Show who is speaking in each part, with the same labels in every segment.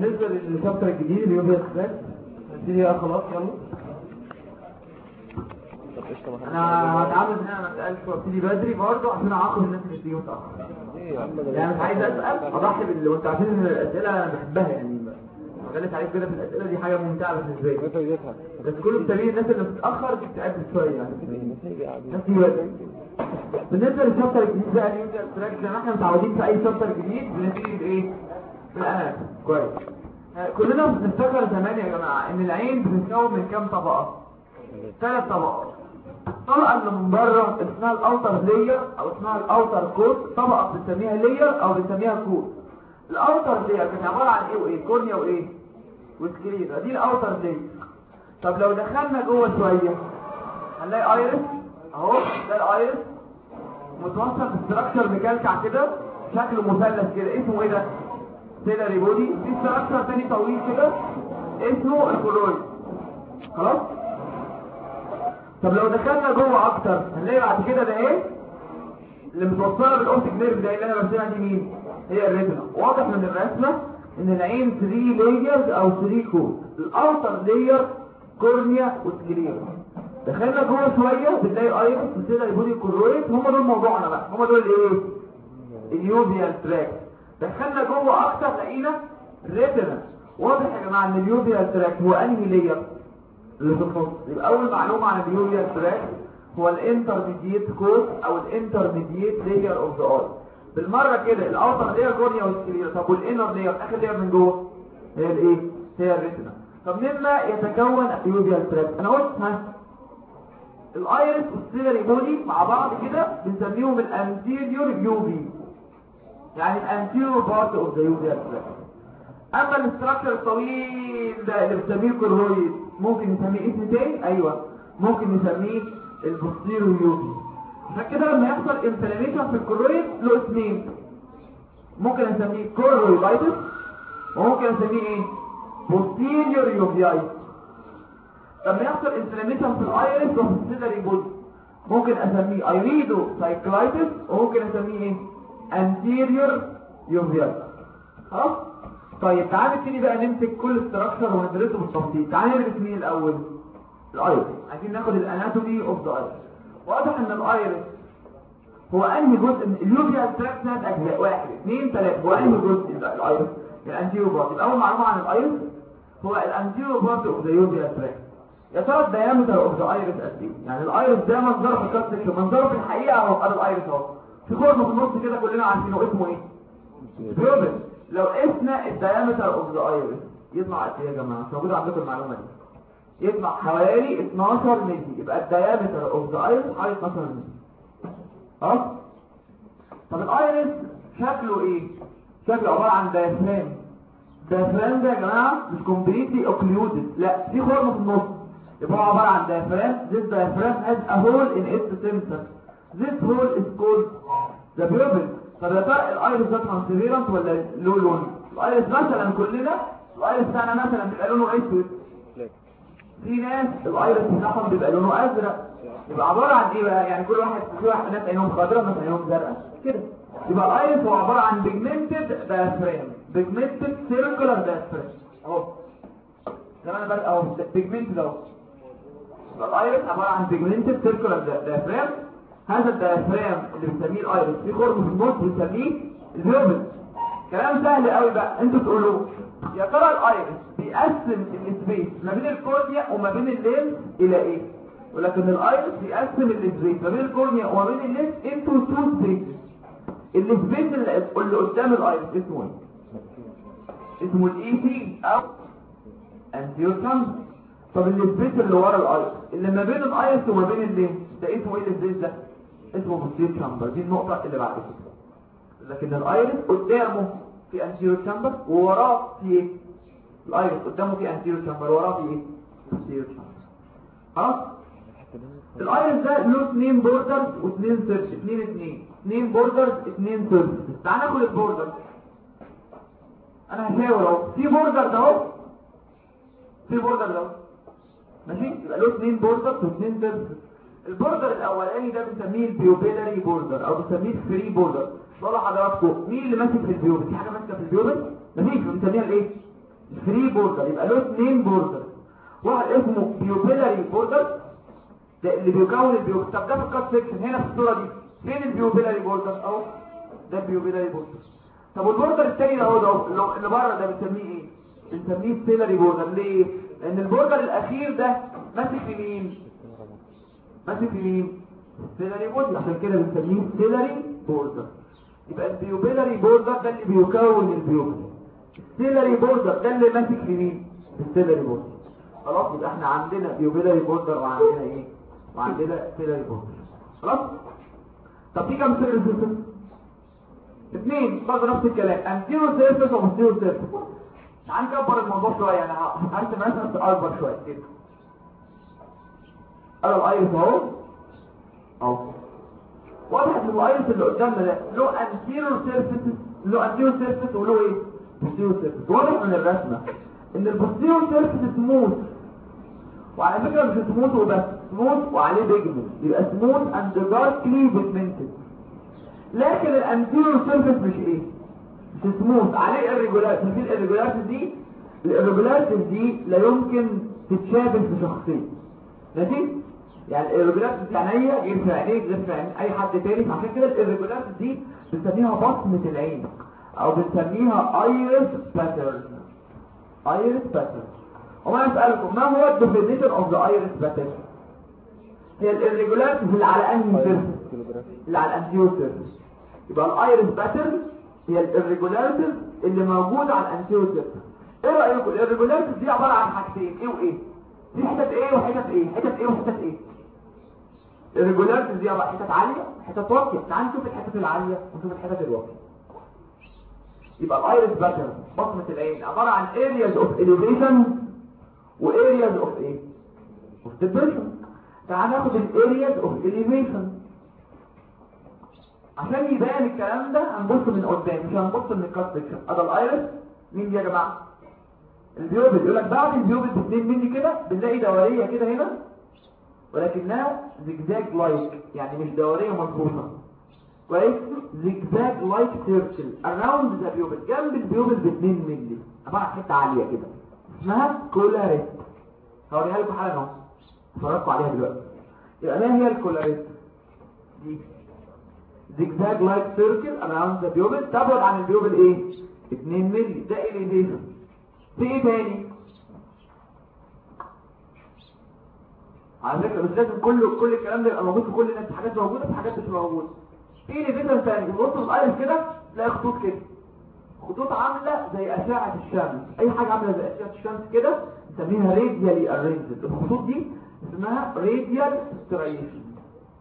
Speaker 1: بالنسبة للشابتر الجديد اللي هو ستريس نبتدي بقى خلاص يلا. أنا هتعامل إن أنا ما أسألش وأبتدي بدري برضه عشان أعاقب الناس اللي بتيجي
Speaker 2: متأخر.
Speaker 1: يعني مش عايز أسأل أضحي بال وأنت عارفين إن الأسئلة أنا بحبها يعني. غلط عليك كده في الأسئلة دي حاجة ممتعة بالنسبة لي. بس كل التمرين الناس اللي بتتأخر بتتعب شوية يعني. بالنسبة للشابتر الجديد بقى tract زي ما إحنا متعودين في أي chapter جديد بنبتدي بإيه؟ بالانف كويس. آه، كلنا بنفتكر زمان يا جماعة إن العين بتتكون من كام طبقة؟ ثلاث طبقات. الطبقه اللي من بره اسمها ال outer layer أو اسمها ال outer coat طبقة بنسميها layer أو بنسميها coat ال outer layer كانت عبارة عن إيه وإيه؟ cornea وإيه؟ و sclera دي ال outer layer طب لو دخلنا جوه شوية هنلاقي iris أهو ده ال iris متوصل ب structure مكلكع كده شكله مثلث كده. اسمه إيه ده؟ ciliary body في structure تاني طويل كده اسمه ال choroid خلاص طب لو دخلنا جوه أكتر هنلاقي بعد كده ده إيه اللي متوصله بال optic nerve ده اللي أنا برسمها دي مين هي ال retina واضح من الرسمه ان العين 3 layers أو 3 coat ال outer layer cornea و sclera دخلنا جوه شوية بنلاقي iris و ciliary body choroid هم دول موضوعنا بقى هم دول إيه ال uveal tract دخلنا جوه أكتر لقينا retina واضح يا جماعة إن ال uveal tract هو أنهي layer اللي في يبقى أول معلومة عن ال uveal tract هو ال intermediate coat أو ال intermediate layer of the eye بالمرة كده ال outer layer cornea وال sclera طب وال inner layer آخر layer من جوه؟ هي الايه هي ال retina طب مما يتكون ال uveal tract؟ أنا قلت ها ال iris وال ciliary body مع بعض كده بنسميهم ال anterior uvea يعني ال anterior part of the uveal tract أما ال structure الطويل ده اللي بنسميه choroid ممكن نسميه اسم تاني؟ أيوه. ممكن نسميه ال posterior uvea عشان كده لما يحصل inflammation في ال choroid له اسمين. ممكن اسميه choroiditis وممكن اسميه إيه؟ posterior uveitis لما يحصل inflammation في ال iris وفي ال ciliary body ممكن اسميه iridocyclitis وممكن اسميه إيه؟ anterior uveitis خلاص؟ طيب تعالى نبتدي بقى نمسك كل structure وندرسه بالتفصيل تعالى ندرس مين الأول؟ ال iris. عايزين ناخد ال anatomy of the iris واضح إن ال iris هو أنهي جزء من ال uveal tract ثلاث أجزاء واحد. اثنين ثلاثة هو أنهي جزء؟ ال iris. ال anterior part اول معلومة عن ال iris؟ هو ال anterior part of the uveal tract يا ترى ال diameter of the iris قد إيه؟ يعني ال iris ده منظره في ال cut section منظره في الحقيقة اهو قد ال iris أهو. في خرم في النص كده كلنا عارفينه اسمه إيه. pupil لو قسنا ال diameter of the iris يطلع قد إيه يا جماعة؟ مش موجود عندكم المعلومة دي. يطلع حوالي 12 مللي. يبقى ال diameter of the iris حوالي 12 مللي. خلاص؟ طب ال iris شكله إيه؟ شكله عبارة عن diaphragm diaphragm ده يا جماعة مش completely occluded لا في خرم في النص. يبقى هو عبارة عن diaphragm. This diaphragm has a hole in its center. This hole is called the pupil طب يا ترى ال iris ده transparent ولا له لون ال iris مثلا كلنا ال iris بتاعنا مثلا بيبقى لونه أسود. في ناس ال iris بتاعهم بيبقى لونه أزرق. يبقى عبارة عن إيه بقى؟ يعني كل واحد في واحد ناس عينهم خضراء ناس عينهم زرقاء. كده. يبقى ال iris هو عبارة عن pigmented diaphragm. Pigmented circular diaphragm. أهو. زي ما أنا بقى أهو. Pigmented أهو. ال iris عبارة عن pigmented circular diaphragm. هذا ال diaphragm اللي بنسميه ال iris في خرم في النص بنسميه الهيومن. كلام سهل قوي بقى أنتوا تقولوا يا ترى ال iris بيقسم ال space ما بين ال cornea وما بين ال lens إلى إيه؟ ولكن ال iris بيقسم ال space ما بين ال cornea وما بين ال lens into two space ال space اللي قدام ال iris اسمه إيه؟ اسمه ال AC أو anterior طب ال space اللي ورا ال iris اللي ما بين ال iris وما بين ال lens ده اسمه إيه ال space ده؟ اسمه posterior chamber دي النقطة اللي بعد كده. لكن ال iris قدامه في anterior chamber ووراه في إيه؟ ال iris قدامه في anterior chamber وراه في إيه؟ posterior chamber خلاص؟ ال iris ده له اثنين borders واثنين surface اثنين اثنين اثنين borders اثنين surface تعال ناخد ال borders أنا هشاور أهو. في border ده أهو. في border ده ماشي؟ يبقى له اثنين borders واثنين surface ال border الأولاني ده بنسميه ال pupillary border أو بنسميه ال free border والله حضراتكم مين اللي ماسك في ال pupil في حاجة ماسكة في ال pupil مفيش بنسميها الإيه؟ free border يبقى له اثنين border واحد اسمه pupillary border ده اللي بيكون ال pupil طب ده في ال cut section هنا في الصورة دي. فين ال pupillary border أهو ده ال pupillary border طب وال border الثاني ده أهو ده اللي بره ده بنسميه إيه؟ بنسميه ciliary border ليه؟ لأن ال border الأخير ده ماسك في مين ماسك في مين ciliary border عشان كده بنسميه ciliary border يبقى ال pupillary border ده اللي بيكون ال pupillary ciliary border ده اللي ماسك في مين؟ ال ciliary border خلاص يبقى إحنا عندنا pupillary border وعندنا إيه؟ وعندنا ciliary border خلاص؟ طب في كام surface اثنين برضه نفس الكلام. anterior surface و posterior surface تعال نكبر الموضوع شوية. يعني هرسم مثلا اكبر شوية. كده أنا ال iris اهو اهو واضح إن ال iris اللي قدامنا ده له anterior surface له anterior surface وله إيه؟ posterior surface واضح من الرسمة إن ال posterior surface smooth. وعلى فكرة مش smooth وبس smooth وعليه pigment يبقى smooth and darkly pigmented لكن ال anterior surface مش إيه؟ مش سموث. عليه irregularity في ال irregularity دي. ال irregularity دي لا يمكن تتشابه في شخصين. ماشي؟ يعني ال irregularity دي عينيا غير في عينيك غير في عين أي حد تاني فعشان كده ال irregularity دي بنسميها بصمة العين أو بنسميها iris pattern. iris pattern. وما أسألكم ما هو ال definition of the iris pattern هي ال irregularity اللي على أنهي surface اللي على ال anterior surface يبقى ال iris pattern هي ال irregularities اللي موجوده على ال anterior surface إيه رأيكم؟ ال irregularities دي عبارة عن حاجتين إيه وإيه؟ دي حتت إيه وحتت إيه؟ حتت إيه وحتت إيه؟ ال irregularities دي عن حتت عالية حتت واطيه تعال نشوف الحتت العالية ونشوف الحتت الواطيه يبقى ال iris pattern بصمة العين عبارة عن areas of elevation و areas of إيه؟ of depression. تعال ناخد areas of elevation. عشان يبان الكلام ده هنبص من قدام مش هنبص من ال cut section ادي ال iris مين دي يا جماعة؟ ال pupil يقول لك بعد ال pupil ب 2 مللي كده بنلاقي دورية كده هنا. ولكنها zigzag-like يعني مش دورية مظبوطه كويس؟ zigzag-like circle around the pupil جنب ال pupil ب 2 مللي. عن حتة عالية كده. اسمها collarette هوريها لكم حالا أهو. اتفرجوا عليها دلوقتي. يبقى ما هي ال collarette دي. zigzag like circle around the pupil تبعد عن البيوبل إيه؟ 2 مللي. ده elevation في إيه تاني؟ على فكرة مش لازم كل كل الكلام ده يبقى موجود في كل الناس. في حاجات موجودة في حاجات مش موجودة. في elevation تاني بص الايرس كده تلاقي خطوط كده. خطوط عاملة زي أشعة الشمس. أي حاجة عاملة زي أشعة الشمس كده نسميها radially arranged الخطوط دي اسمها radial striation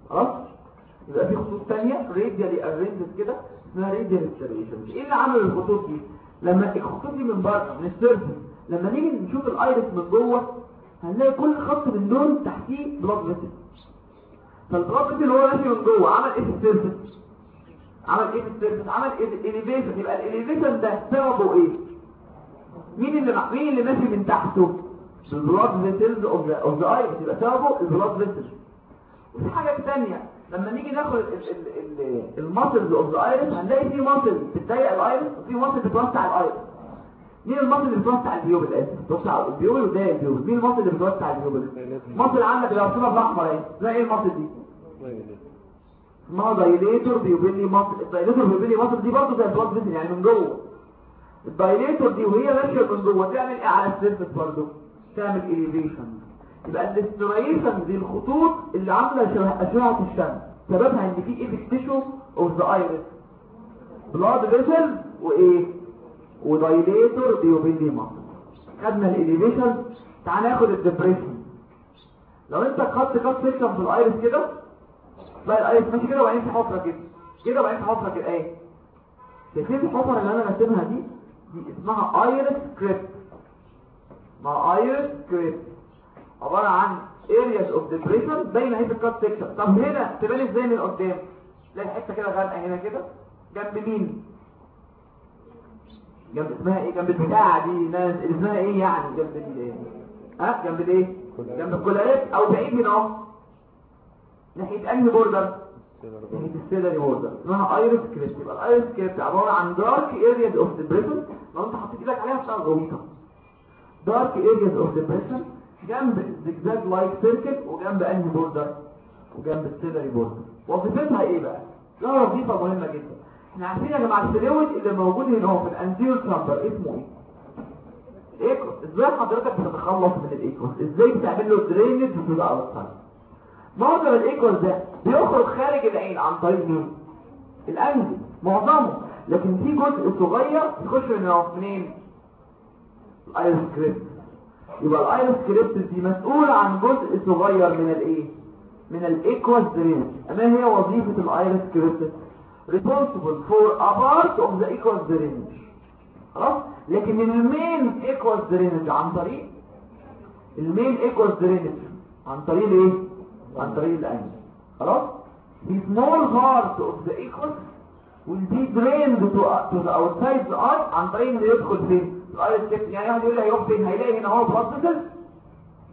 Speaker 1: خلاص؟ يبقى في خطوط تانية radially arranged كده اسمها radial striation إيه اللي عمل الخطوط دي؟ لما الخطوط دي من بره من ال surface لما نيجي نشوف ال iris من جوه هنلاقي كل خط من دول تحتيه blood vessel فال blood vessel هو ماشي من جوه عمل إيه في ال surface؟ عمل إيه في ال surface؟ عمل elevation يبقى ال elevation ده سببه إيه؟ مين اللي. مين اللي ماشي من تحته؟ ال blood vessels of the of the iris يبقى سببه ال blood vessel وفي حاجة ثانية لما نيجي ناخد ال muscles of the iris هنلاقي في muscle بتضيق ال iris وفي muscle بتوسع ال iris. مين ال muscle اللي بتوسع ال pupil اسف بتوسع ال pupil وتضيق ال pupil مين ال muscle اللي بتوسع ال pupil muscle عندك لو رسمها بالاحمر أهي. اسمها إيه ال muscle دي؟ اسمها dilator pupillae muscle ال dilator pupillae muscle دي برضه زي ال blood vessel يعني من جوه. ال dilator دي وهي ماشية من جوه. تعمل إيه على ال surface برضه؟ تعمل elevation يبقى ال striation دي الخطوط اللي عاملة شبه أشعة الشمس. سببها إن في tissue of the iris blood vessel وإيه؟ و dilator pupillae muscle خدنا ال elevation تعال ناخد ال depression لو انت خدت cut section في ال iris كده تلاقي ال iris ماشي كده وبعدين في حفرة كده. كده وبعدين في حفرة كده. إيه؟ شايفين الحفرة اللي أنا راسمها دي دي اسمها iris crypt مع iris crypt عبارة عن areas of depression باينه اهي في ال cut section طب هنا تبان إزاي من قدام؟ تلاقي حتة كده غامقة هنا كده. جنب مين؟ جنب اسمها إيه؟ جنب البتاعه دي ناس اسمها إيه يعني؟ جنب ال ها؟ جنب الايه؟ جنب ال collarette أو بعيد هنا اهو. ناحية انهي border؟ ناحية ال ciliary border. اسمها iris crypt يبقى ال iris crypt عبارة عن dark areas of depression. لو انت حطيت إيدك عليها بتبقى غويطه dark areas of depression جنب zigzag-like circle وجنب انهي border؟ وجنب ال ciliary border. وظيفتها إيه بقى؟ لها وظيفة مهمة جدا. إحنا عارفين يا جماعة ال fluid اللي موجود هنا هو في ال anterior chamber اسمه إيه؟ aqueous إزاي حضرتك بتتخلص من ال aqueous؟ إزاي بتعمل له drainage to the outside معظم ال aqueous ده بيخرج خارج العين عن طريق مين؟ ال angle معظمه. لكن في جزء صغير يخش من منين؟ ال iris crypt. يبقى ال iris crypt دي مسؤولة عن جزء صغير من الايه؟ من ال aqueous drainage ما هي وظيفة ال iris crypt؟ Responsible for a part of the aqueous drainage. خلاص؟ لكن ال main aqueous drainage عن طريق ال main aqueous drainage عن طريق الايه عن طريق ال angle خلاص؟ The small part of the aqueous will be drained to, to the outside the eye عن طريق إنه يدخل فين؟ يعني واحد يقول لي هيروح فين؟ هيلاقي هنا هو blood vessels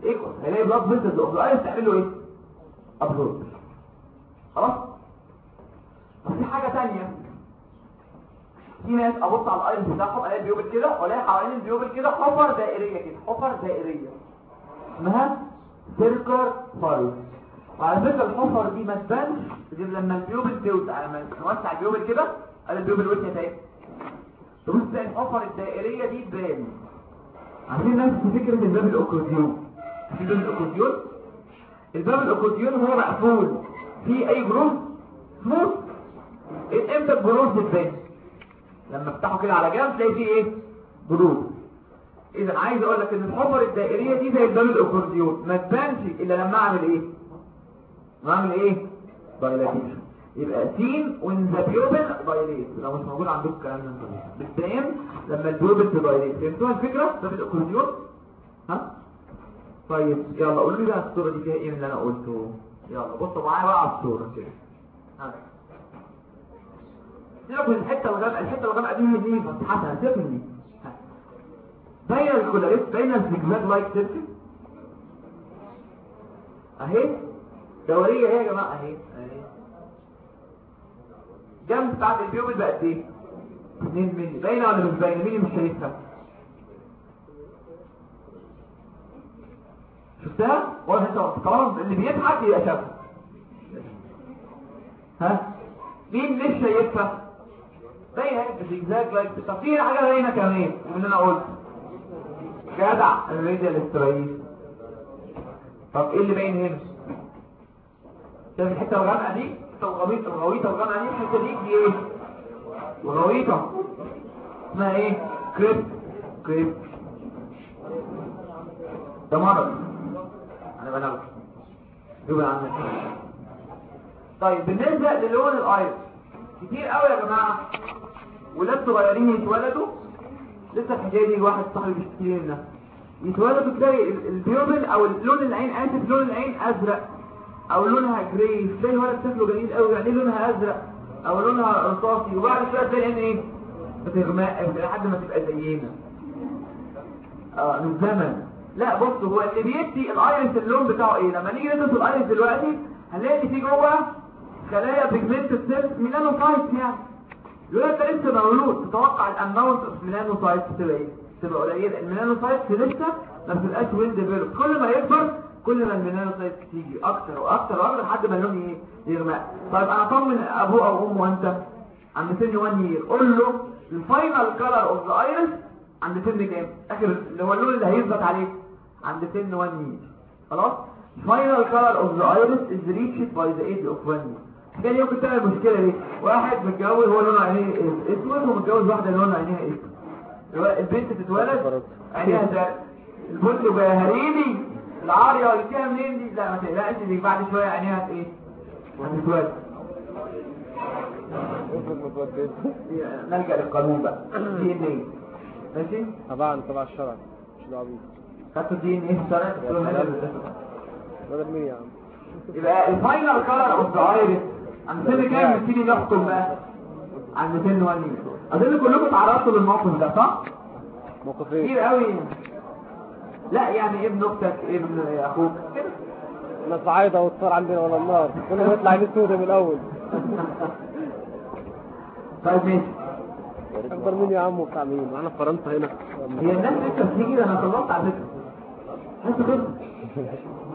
Speaker 1: aqueous هيلاقي blood vessels of ال iris تعمل له إيه؟ absorb خلاص؟ في حاجة تانية. في ناس أبص على ال iris بتاعهم ألاقي pupil كده والاقي حوالين ال pupil كده حفر دائرية كده حفر دائرية. اسمها circular furrow وعلى فكرة الحفر دي ما تبانش غير لما ال pupil توسع لما نوسع ال pupil كده ادي ال pupil وسعت اهي تبص تلاقي الحفر الدائرية دي تبان. عارفين ناس فكرة الباب الاكورديون في باب الاكورديون الباب الاكورديون هو مقفول في أي groove smooth إمتى بتبان؟ لما افتحه كده على جنب تلاقي فيه إيه؟ groove اذا عايز أقول لك إن الحفر الدائرية دي زي الباب الاكورديون ما تبانش إلا لما أعمل إيه؟ أعمل إيه؟ dilatation. يبقى seen when the pupil dilate. لو مش موجود عندكم الكلام ده. بتبان لما ال pupil ت dilate. فهمتوها الفكرة؟ ده في الاكورديون ها؟ طيب يلا قولوا لي بقى الصورة دي فيها إيه من اللي أنا قلته. يلا بصوا معايا بقى على الصورة. كده ها. سيبك من الحته الغامقه الحتة الغامقه دي دي فتحتها سيبك من دي. بين ال collarette بين ال zigzag like circle. أهي دورية اهي يا جماعة أهي أهي. جنب بتاعت ال pupil بقت إيه؟ 2 مللي باينه ولا مش باينه مين مش شايفها؟ شفتها؟ واضح أنت خلاص اللي بيضحك يبقى شافها. ها؟ مين مش شايفها؟ باينه ب zigzag like طب في حاجة باينه كمان. من اللي أنا قلت جدع ال radial striae طب إيه اللي باين هنا؟ شايف الحتة الغامقة دي؟ الغويطه الغويطة الغامقة دي الحتة دي دي إيه؟ الغويطة. اسمها إيه؟ crypt. crypt. ده مرض. أنا بنغش يبقى عندك. طيب بالنسبة للون ال iris كتير قوي يا جماعة. ولاد صغيرين يتولدوا لسه الحكاية دي واحد صاحبي بيشتكي لي منها يتولدوا تلاقي ال pupil أو لون العين اسف لون العين أزرق؟ أو لونها gray تلاقي الولد شكله جميل قوي يعني لونها أزرق. أو لونها رصاصي. وبعد شوية تلاقي العين إيه؟ بتغمق لحد ما تبقى زينا. آه من لا بص هو اللي بيدي ال iris اللون بتاعه إيه؟ لما نيجي ندرس ال iris دلوقتي هنلاقي في جوه خلايا pigment cells melanocytes يعني. لك أنت مولود. تتوقع ال amount of melanocytes تبقى إيه؟ تبقى قليله ال melanocytes لسه ما بتبقاش well developed كل ما يكبر كل ما ال melanocytes تيجي أكتر وأكتر وأكتر لحد ما اللون إيه يغمق. طيب أنا أطمن أبوه أو أمه انت عند سن 1 year قول له ال final color of the iris عند سن كام؟ اخر اللي هو اللون اللي هيثبت عليه عند سن 1 year خلاص؟ Final color of the iris is reached by the age of 1 year. كان يمكن تعمل المشكلة دي واحد متجوز هو لونه عينيه اسود ومتجوز واحدة لونها عينيها اسود البنت تتولد عينيها زرق. البنت بقى هريمي. العاريه قلتيها منين دي لا ما تقلقش دي بعد شوية عينيها إيه؟ هتتولد نلجأ للقانون بقى. DNA. ماشي؟
Speaker 2: طبعا تبع الشرع. مش دعوه بيه
Speaker 1: خدتوا DNA الشرع؟
Speaker 2: بدل مين يا عم؟
Speaker 1: يبقى ال final color of the iris سن كام نبتدي نحكم بقى 1 year أظن كلكم اتعرضتوا للموقف ده صح؟
Speaker 2: موقف إيه
Speaker 1: كتير قوي. لا يعني ابن أختك ابن أخوك كده.
Speaker 2: أنا صعايده والصار عندنا ولا النار. كنا نطلع عين سودة من الأول.
Speaker 1: طيب ماشي.
Speaker 2: أكبر مين يا عم وبتاع مين؟ إحنا في فرنسا هنا.
Speaker 1: هي الناس لسه بتيجي أنا خلصت على فكرة.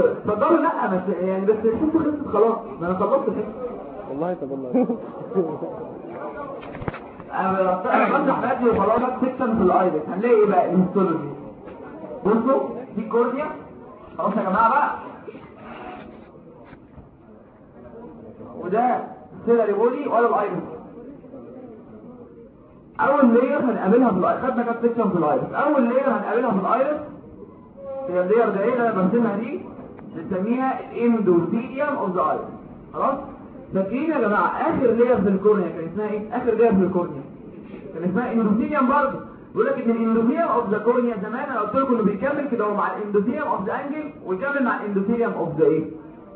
Speaker 1: اتفضلوا لا بس يعني بس أنتوا خلصت خلاص. ما أنا خلصت الحته
Speaker 2: والله طب والله.
Speaker 1: أنا بشرح بدري وخلاص سيكشن في الايرس هنلاقي إيه بقى؟ الهيستولوجي. بصوا دي cornea خلاص يا جماعة بقى. وده ciliary body ولا ال iris أول layer هنقابلها في ال iris خدنا كام section في ال iris أول layer هنقابلها في ال iris هي ال layer ده إيه اللي أنا برسمها دي. بنسميها ال endothelium of the iris خلاص؟ فاكرين يا جماعة آخر layer في ال cornea كان اسمها إيه؟ آخر layer في ال cornea. كان اسمها endothelium برضه. بيقول لك إن ال endothelium of the cornea زمان أنا قلت لكم إنه بيكمل كده هو مع ال endothelium of the angle ويكمل مع ال endothelium of the إيه؟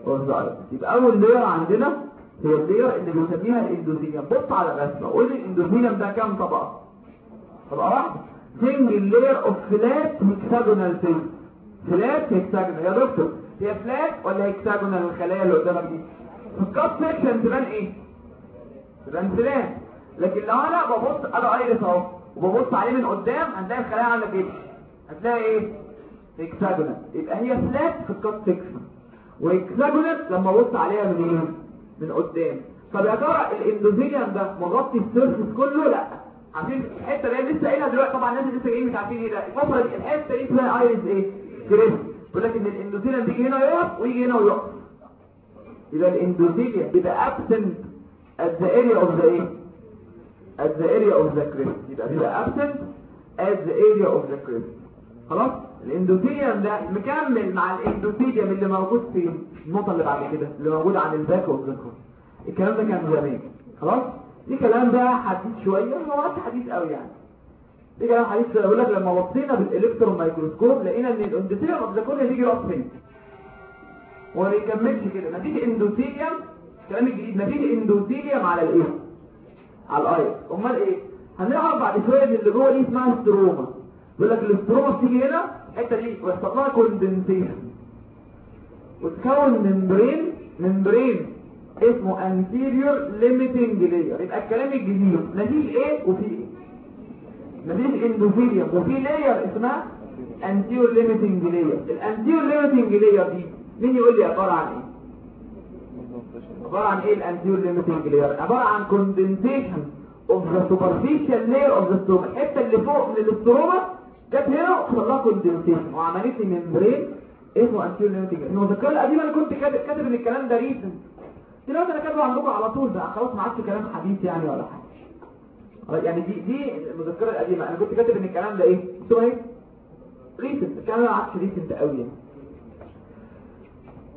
Speaker 1: of the iris يبقى أول layer عندنا هي ال layer اللي بنسميها ال endothelium بص على الرسمة. قول لي ال endothelium ده كام طبقة؟ طبقة واحدة. single layer of flat hexagonal cell flat hexagonal يا دكتور هي flat ولا hexagonal الخلايا اللي قدامك دي؟ في ال cut section تبان إيه؟ تبان flat لكن لو أنا ببص أنا iris أهو وببص عليه من قدام هتلاقي الخلايا عاملة كده. هتلاقي إيه؟ hexagonal يبقى هي flat في ال cut section و hexagonal لما أبص عليها من إيه؟ من قدام. طب يا ترى ال endothelium ده مغطي ال surface كله؟ لأ. عارفين الحتة اللي لسه قايلها دلوقتي طبعا الناس لسه جايين مش عارفين إيه ده. الفترة دي الحتة دي اسمها iris إيه؟ crypts بيقول لك إن ال endothelium بيجي هنا يقف ويجي هنا ويقف. يبقى ال endothelium بيبقى absent. at the area of the إيه؟ at the area of the crypts يبقى بيبقى absent. at the area of the crypts خلاص؟ ال endothelium ده مكمل مع ال endothelium اللي موجود في النقطة اللي بعد كده اللي موجود عن ال back of the الكلام ده كان زمان. خلاص؟ دي كلام ده حديث شوية. هو حديث قوي يعني. دي كلام حديث بقول لك لما بصينا بال electron microscope لقينا إن ال endothelium of the cornea راس فين. وما بيكملش كده. مفيش endothelium الكلام الجديد مفيش endothelium على الايه على ال iris أمال إيه؟ هنعرف بعد شوية إن اللي جوه دي اسمها stroma. بيقول لك ال stroma بتيجي هنا الحتة دي ويحصل لها condensation. وتكون membrane membrane اسمه anterior limiting layer. يبقى الكلام الجديد. مفيش إيه وفي إيه مفيش endothelium وفي layer اسمها anterior limiting layer. ال anterior limiting layer دي مين يقول لي عباره عن إيه عباره عن إيه ال anterior limiting layer عباره عن condensation of the superficial layer of the stroma الحته اللي فوق من ال stroma جت هنا وحصل لها condensation وعملت لي membrane اسمه anterior limiting المذكره القديمه أنا كنت كاتب كاتب ان الكلام ده recent دلوقتي أنا كاتبه عندكم على طول بقى. خلاص ما عادش كلام حديث يعني ولا حاجة. يعني دي دي المذكره القديمة. أنا كنت كاتب إن الكلام ده إيه؟ قلت إيه؟ recent الكلام ده عادش recent قوي يعني.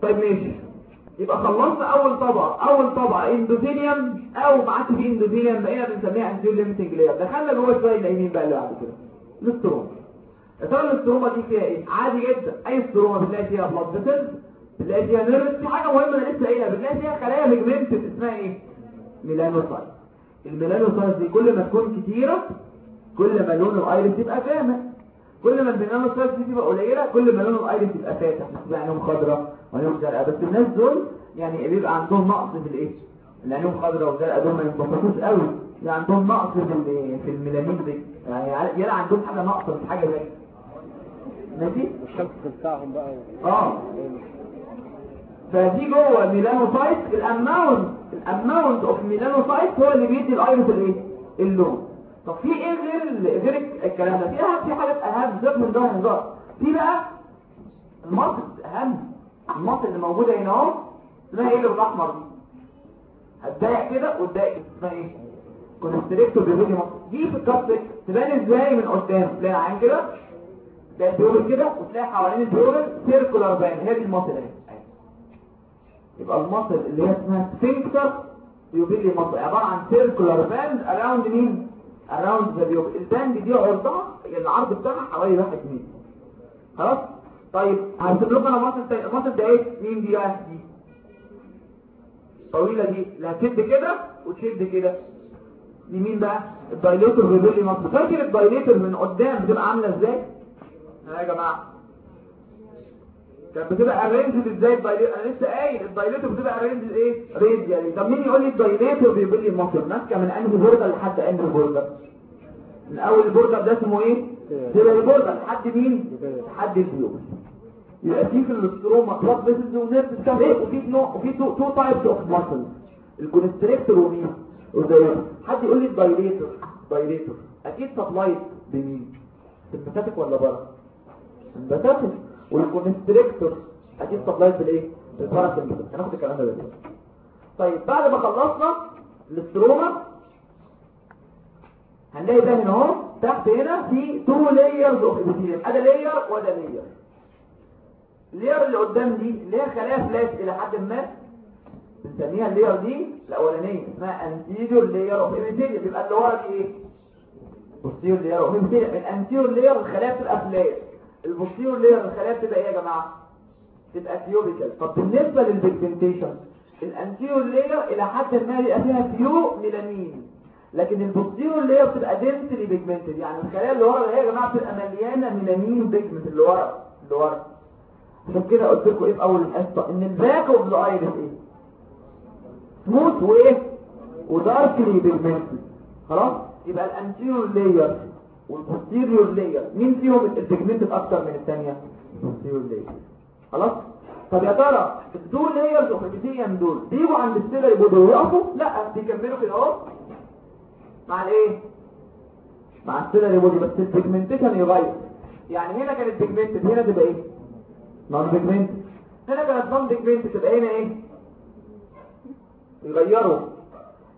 Speaker 1: طيب ماشي. يبقى خلصنا أول طبقة. أول طبقة endothelium أو ما عادش في endothelium بقينا بنسميها anterior limiting layer دخلنا جوه شوية لاقيين بقى اللي بعد كده. ال stroma. يا ترى ال stroma دي فيها إيه؟ عادي جدا. أي stroma بتلاقي فيها blood vessels بتلاقي فيها nerves في حاجة مهمة أنا لسه قايلها. بتلاقي فيها خلايا pigmented اسمها إيه؟ melanocyte ال melanocyte دي كل ما تكون كتيرة كل ما لون ال iris يبقى غامق. كل ما ال melanocyte دي تبقى قليلة كل ما لون ال iris يبقى فاتح. بتبقى عينهم خضراء وعينهم زرقاء. بس الناس دول يعني بيبقى عندهم نقص في الإيه؟ اللي عينهم خضراء وزرقاء دول ما ينبسطوش قوي. يعني عندهم نقص في في الميلانين دي. يعني يلا عندهم حاجة ناقصة مش حاجة زي ماشي؟
Speaker 2: والشمس بتاعهم بقى.
Speaker 1: آه. فدي جوه ميلانوسايت. الأماونت الأماونت اوف ميلانوسايت هو اللي بيدي الايرس الإيه؟ اللون. طب في إيه غير غير الكلام ده؟ في أهم- في حاجات أهم زاد من ده هزار في بقى المصل أهم. المصل اللي موجودة هنا أهو اسمها إيه اللي بالأحمر دي؟ هتضايق كده وتضايق اسمها إيه؟ كونستريكتور بيبودي مصل دي في الكابسك تبان إزاي من قدام؟ تلاقي عين كده تلاقي ال pupil كده وتلاقي حوالين ال pupil circular band هي دي أهي. يبقى ال muscle اللي هي اسمها sphincter pupillae muscle عبارة عن circular band around مين؟ around the pupil ال band دي عرضها العرض بتاعها حوالي 1 متر. خلاص؟ طيب هرسم لكم أنا muscle تاني ده إيه؟ مين دي بقى؟ دي. طويلة دي. اللي هتشد كده وتشد كده. دي مين بقى؟ ال dilator pupillae muscle فاكر ال dilator من قدام بتبقى عاملة إزاي؟ ها يا جماعة. كانت بتبقى arranged إزاي؟ ال dilator أنا لسه قايل ال dilator بتبقى arranged إيه radially طب مين يقول لي ال dilator بيقول لي ال muscle ماسكة من أنهي border لحد أنهي border من أول ال border ده اسمه إيه؟ ciliary border لحد مين؟ لحد ال pupil يبقى في في ال stroma blood vessels و nerves كام إيه؟ وفي نوع وفي two two types of muscle ال constrictor ومين؟ وزي حد يقول لي ال dilator dilator أكيد supplied بمين؟ sympathetic ولا parasympathetic وال constrictor أكيد supplied بالايه بال parasympathetic هناخد الكلام ده دلوقتي. طيب بعد ما خلصنا ال stroma هنلاقي ده هنا أهو. تحت هنا في two layers of epithelium أدي layer وده layer ال layer اللي قدام دي اللي هي خلايا flat إلى حد ما. بنسميها ال layer دي الأولانية. اسمها anterior layer of epithelium يبقى اللي ورا دي إيه؟ posterior layer of epithelium ال anterior layer الخلايا بتبقى flat ال posterior layer الخلايا بتبقى إيه يا جماعة؟ تبقى cubical طب بالنسبة لل pigmentation ال anterior layer إلى حد ما بيبقى فيها few melanin؟ لكن ال posterior layer بتبقى densely pigmented يعني الخلايا اللي ورا اللي هي يا جماعة بتبقى مليانة melanin pigment اللي ورا اللي ورا. عشان كده قلت لكم إيه في أول الحصة؟ إن ال back of the iris إيه؟ سموث وإيه؟ و darkly pigmented خلاص؟ يبقى ال anterior layer وال posterior layer مين فيهم ال pigmented أكتر من الثانية؟ ال posterior layer خلاص؟ طب يا ترى ال two layers of دول؟ بيجوا عند ال ciliary body يقفوا لا بيكملوا كده أهو. مع الإيه؟ مع ال ciliary body بس ال pigmentation يغير يعني هنا كانت pigmented هنا تبقى إيه؟ non pigmented هنا كانت non pigmented تبقى هنا إيه؟ يغيروا.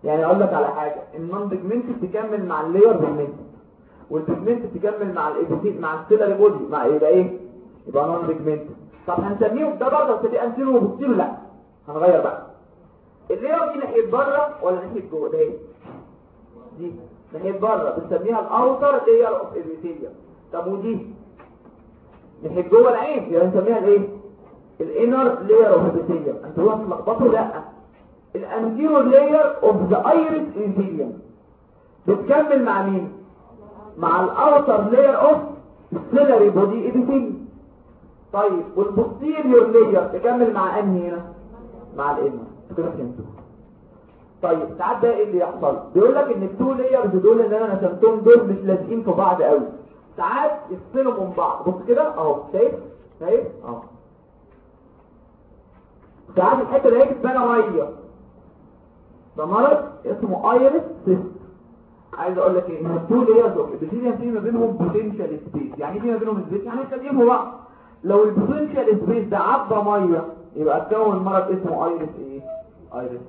Speaker 1: يعني أقول لك على حاجة. ال non pigmented تكمل مع ال layer pigmented وال pigmented تكمل مع ال epithelium مع ال ciliary body مع يبقى إيه؟ يبقى non pigmented طب هنسميهم ده برضه بس دي anterior و posterior لأ. هنغير بقى. ال layer دي ناحية برة ولا ناحية جوه؟ ده إيه؟ دي ناحية برة. بنسميها ال outer layer of epithelium طب ودي؟ ناحية جوه العين يبقى نسميها الإيه؟ ال inner layer of epithelium أنتوا هتلخبطوا لأ. ال anterior layer of the iris epithelium بتكمل مع مين؟ مع ال outer layer of ال ciliary body epithelium طيب وال posterior layer تكمل مع انهي هنا. مع ال inner كده فهمتوا طيب ساعات ده إيه اللي يحصل؟ بيقول لك إن ال two layers دول اللي أنا رسمتهم دول مش لازقين في بعض قوي. ساعات يفصلوا من بعض. بص كده أهو شايف؟ شايف؟ أهو. ساعات الحتة دي تبان مية. ده مرض اسمه iris cyst عايز أقول لك إيه؟ ال two layers of ال epithelium في ما بينهم potential space يعني إيه ما بينهم space يعني يستخدموا بعض. لو ال potential space ده عدى مية يبقى اتكون مرض اسمه iris إيه iris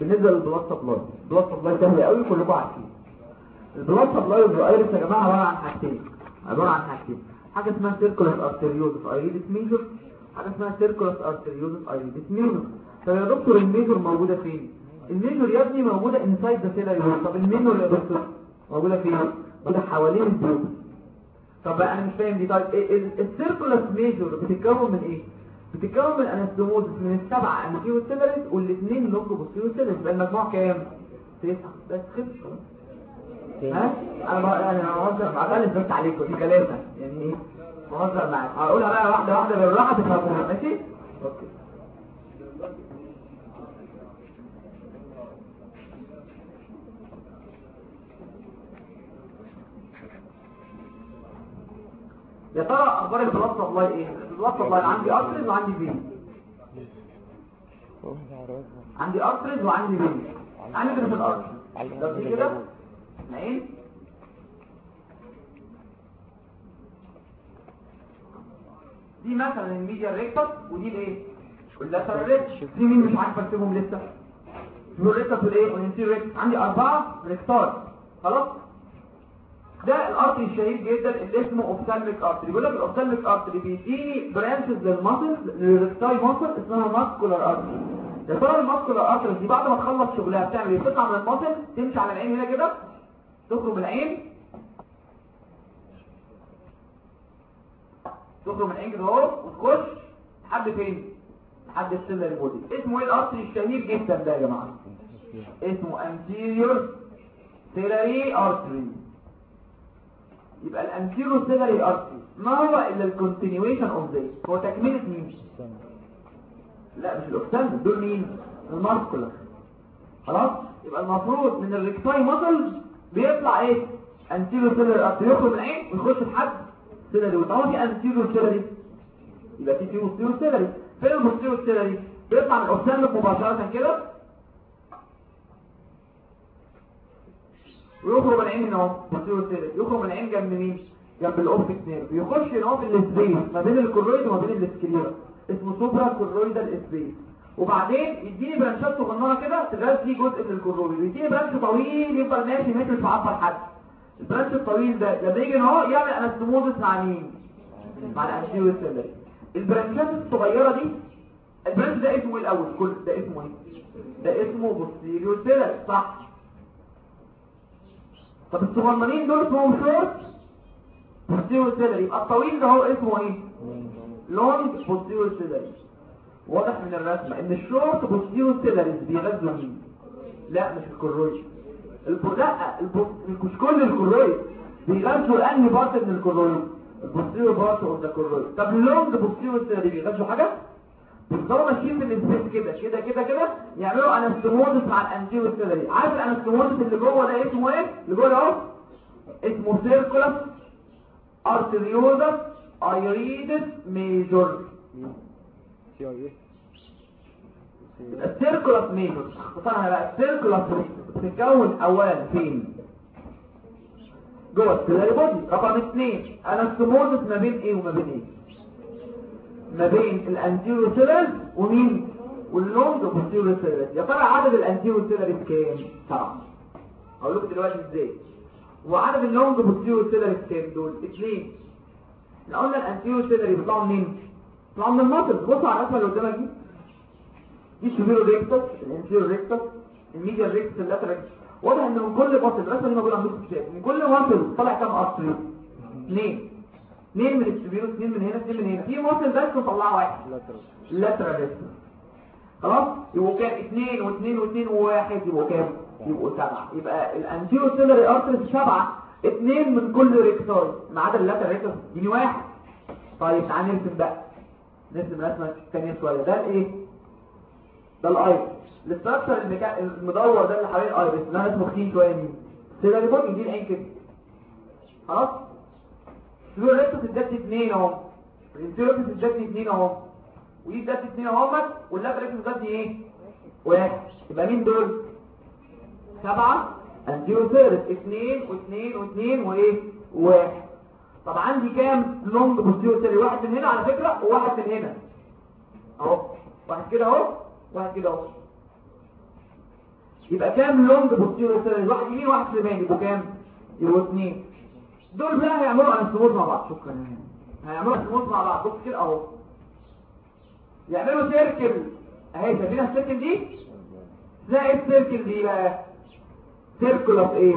Speaker 1: بالنسبة لل blood supply ال blood supply سهل قوي كلكم عارفين. ال blood supply وال iris يا جماعة عبارة عن حاجتين. عبارة عن حاجتين. حاجة اسمها circulus arteriosus iridis major حاجة اسمها circulus arteriosus iridis major طب يا دكتور ال major موجودة فين؟ ال major يا ابني موجودة inside the ciliary طب ال major يا دكتور موجودة فين؟ موجودة حوالين ال pupil طب بقى أنا مش فاهم دي. طيب ال circulus major بتتكون من إيه؟ بتتكون من anastomosis من السبعة anterior ciliaries والاثنين long posterior ciliaries يبقى المجموع كام؟ تسعة. بس خلص. أنا يعني أنا بهزر مع غالب بس عليكم دي ثلاثة يعني بهزر معاك. هقولها بقى واحدة واحدة بالراحة تفهموها ماشي؟ okay. يا ترى أخبار ال blood supply إيه؟ ال blood supply عندي arteries وعندي فين عندي arteries وعندي فين عندي في ال arteries. لو دي كده؟ العين دي مثلا ال medial rectus ودي الايه؟ ال lateral rectus دي مين مش عارف ارسمهم لسه؟ دول rectus والايه وال inferior rectus عندي أربعة recti. خلاص؟ ده ال artery الشهير جدا اللي اسمه ophthalmic artery بيقول لك ال ophthalmic artery بيديني branches لل muscle لل recti muscle اسمها muscular artery يا ترى ال muscular artery دي بعد ما تخلص شغلها بتعمل إيه؟ بتطلع من ال muscle تمشي على العين هنا كده تخرج من العين تخرج من العين كده أهو وتخش لحد فين؟ لحد ال ciliary body. اسمه إيه ال artery الشهير جدا ده يا جماعة؟ اسمه anterior ciliary artery يبقى ال anterior ciliary artery ما هو إلا ال continuation of this هو تكملة مين؟ لا مش الاوكسان دول مين؟ ال muscular خلاص؟ يبقى المفروض من ال recti muscle بيطلع إيه؟ anterior ciliary artery يخرج من العين ويخش لحد ciliary. وطالما في anterior ciliary؟ يبقى في فيه posterior ciliary. فين ال posterior ciliary. بيطلع من الاوكسان مباشرة كده. ويخرج من العين أهو. posterior ciliary. يخرج من العين جنب مين؟ جنب ال optic nerve يخش هنا في ال space ما بين ال choroid وما بين ال sclera اسمه suprachoroidal space وبعدين يديني branch ات صغننة كده تغذي جزء من ال choroid ويديني branch طويل يفضل ماشي ماشي مش معبر حد. ال branch الطويل ده لما يجي اهو يعمل anastomosis مع مين مع ال anterior ciliary ال branch ات الصغيرة دي ال branch ده اسمه إيه الأول؟ كل ده اسمه إيه؟ ده اسمه posterior ciliary صح. طب الصغننين دول اسمهم شورت؟ posterior ciliary يبقى الطويل ده هو اسمه إيه؟ long posterior ciliary واضح من الرسمه إن ال short posterior ciliary بيغذوا مين؟ لا مش ال choroid. لا. مش كل ال choroid بيغذوا الانهي part من ال choroid ال posterior part of the طب ال long posterior ciliary بيغذوا حاجة؟ بيفضلوا ماشيين في ال space كده كده كده كده يعملوا anastomosis مع ال anterior ciliary عارف ال anastomosis اللي جوه ده اسمه إيه؟ اللي جوه أهو. اسمه circulus arteriosus iridis major
Speaker 2: C A ال
Speaker 1: circulus major اختصارها بقى ال circulus بتتكون اولا فين جوه ال ciliary body رقم اثنين anastomosis ما بين إيه وما بين إيه ما بين ال anterior ciliaries ومين وال long posterior ciliaries يا ترى عدد ال anterior ciliaries كام سبعه هقول لكم دلوقتي إزاي وعدد ال long posterior ciliaries كام دول اثنين إحنا قلنا ال anterior ciliaries بيطلعوا منين من ال muscle بصوا على الرسمه اللي قدامك دي. دي السوبيرو ريكتس الانتيريور ريكتس الميديال ريكتس اللاترال واضح إن من كل muscle الرسمه دي موجوده عندكم في من كل muscle طلع كام artery اثنين اثنين من ال superior اثنين من هنا اثنين من هنا. في muscle بس مطلعة واحد.
Speaker 2: lateral
Speaker 1: lateral rectus خلاص؟ يبقوا كام؟ اثنين واثنين واثنين وواحد. يبقوا كام؟ يبقوا سبعة. يبقى ال anterior ciliary arteries سبعة. اثنين من كل recti ما عدا ال lateral rectus دي واحد. طيب تعال نرسم بقى. نرسم رسمه ثانية شوية. ده الإيه؟ ده ال iris ال structure. المدور ده اللي حوالين ال iris ده اسمه تخين شوية مين؟ ciliary body دي العين كده. خلاص؟ ال superior rectus ادت اثنين أهو. ال inferior rectus اثنين أهو. ودي ادت اثنين أهو وال lateral rectus ادت إيه؟ واحد. يبقى مين دول؟ سبعة. anterior ciliaries اثنين واثنين واثنين وإيه؟ واحد. طب عندي كام long posterior ciliary واحد من هنا على فكرة وواحد من هنا. أهو. واحد كده أهو واحد كده أهو. يبقى كام long posterior ciliary واحد يمين واحد شمال يبقوا كام؟ يبقوا اثنين دول بقى هيعملوا anastomose مع بعض. شكرا. هيعملوا anastomose مع بعض. بص كده أهو. يعملوا circle أهي شايفين ال circle دي؟ لا إيه ال circle دي بقى؟ circle of إيه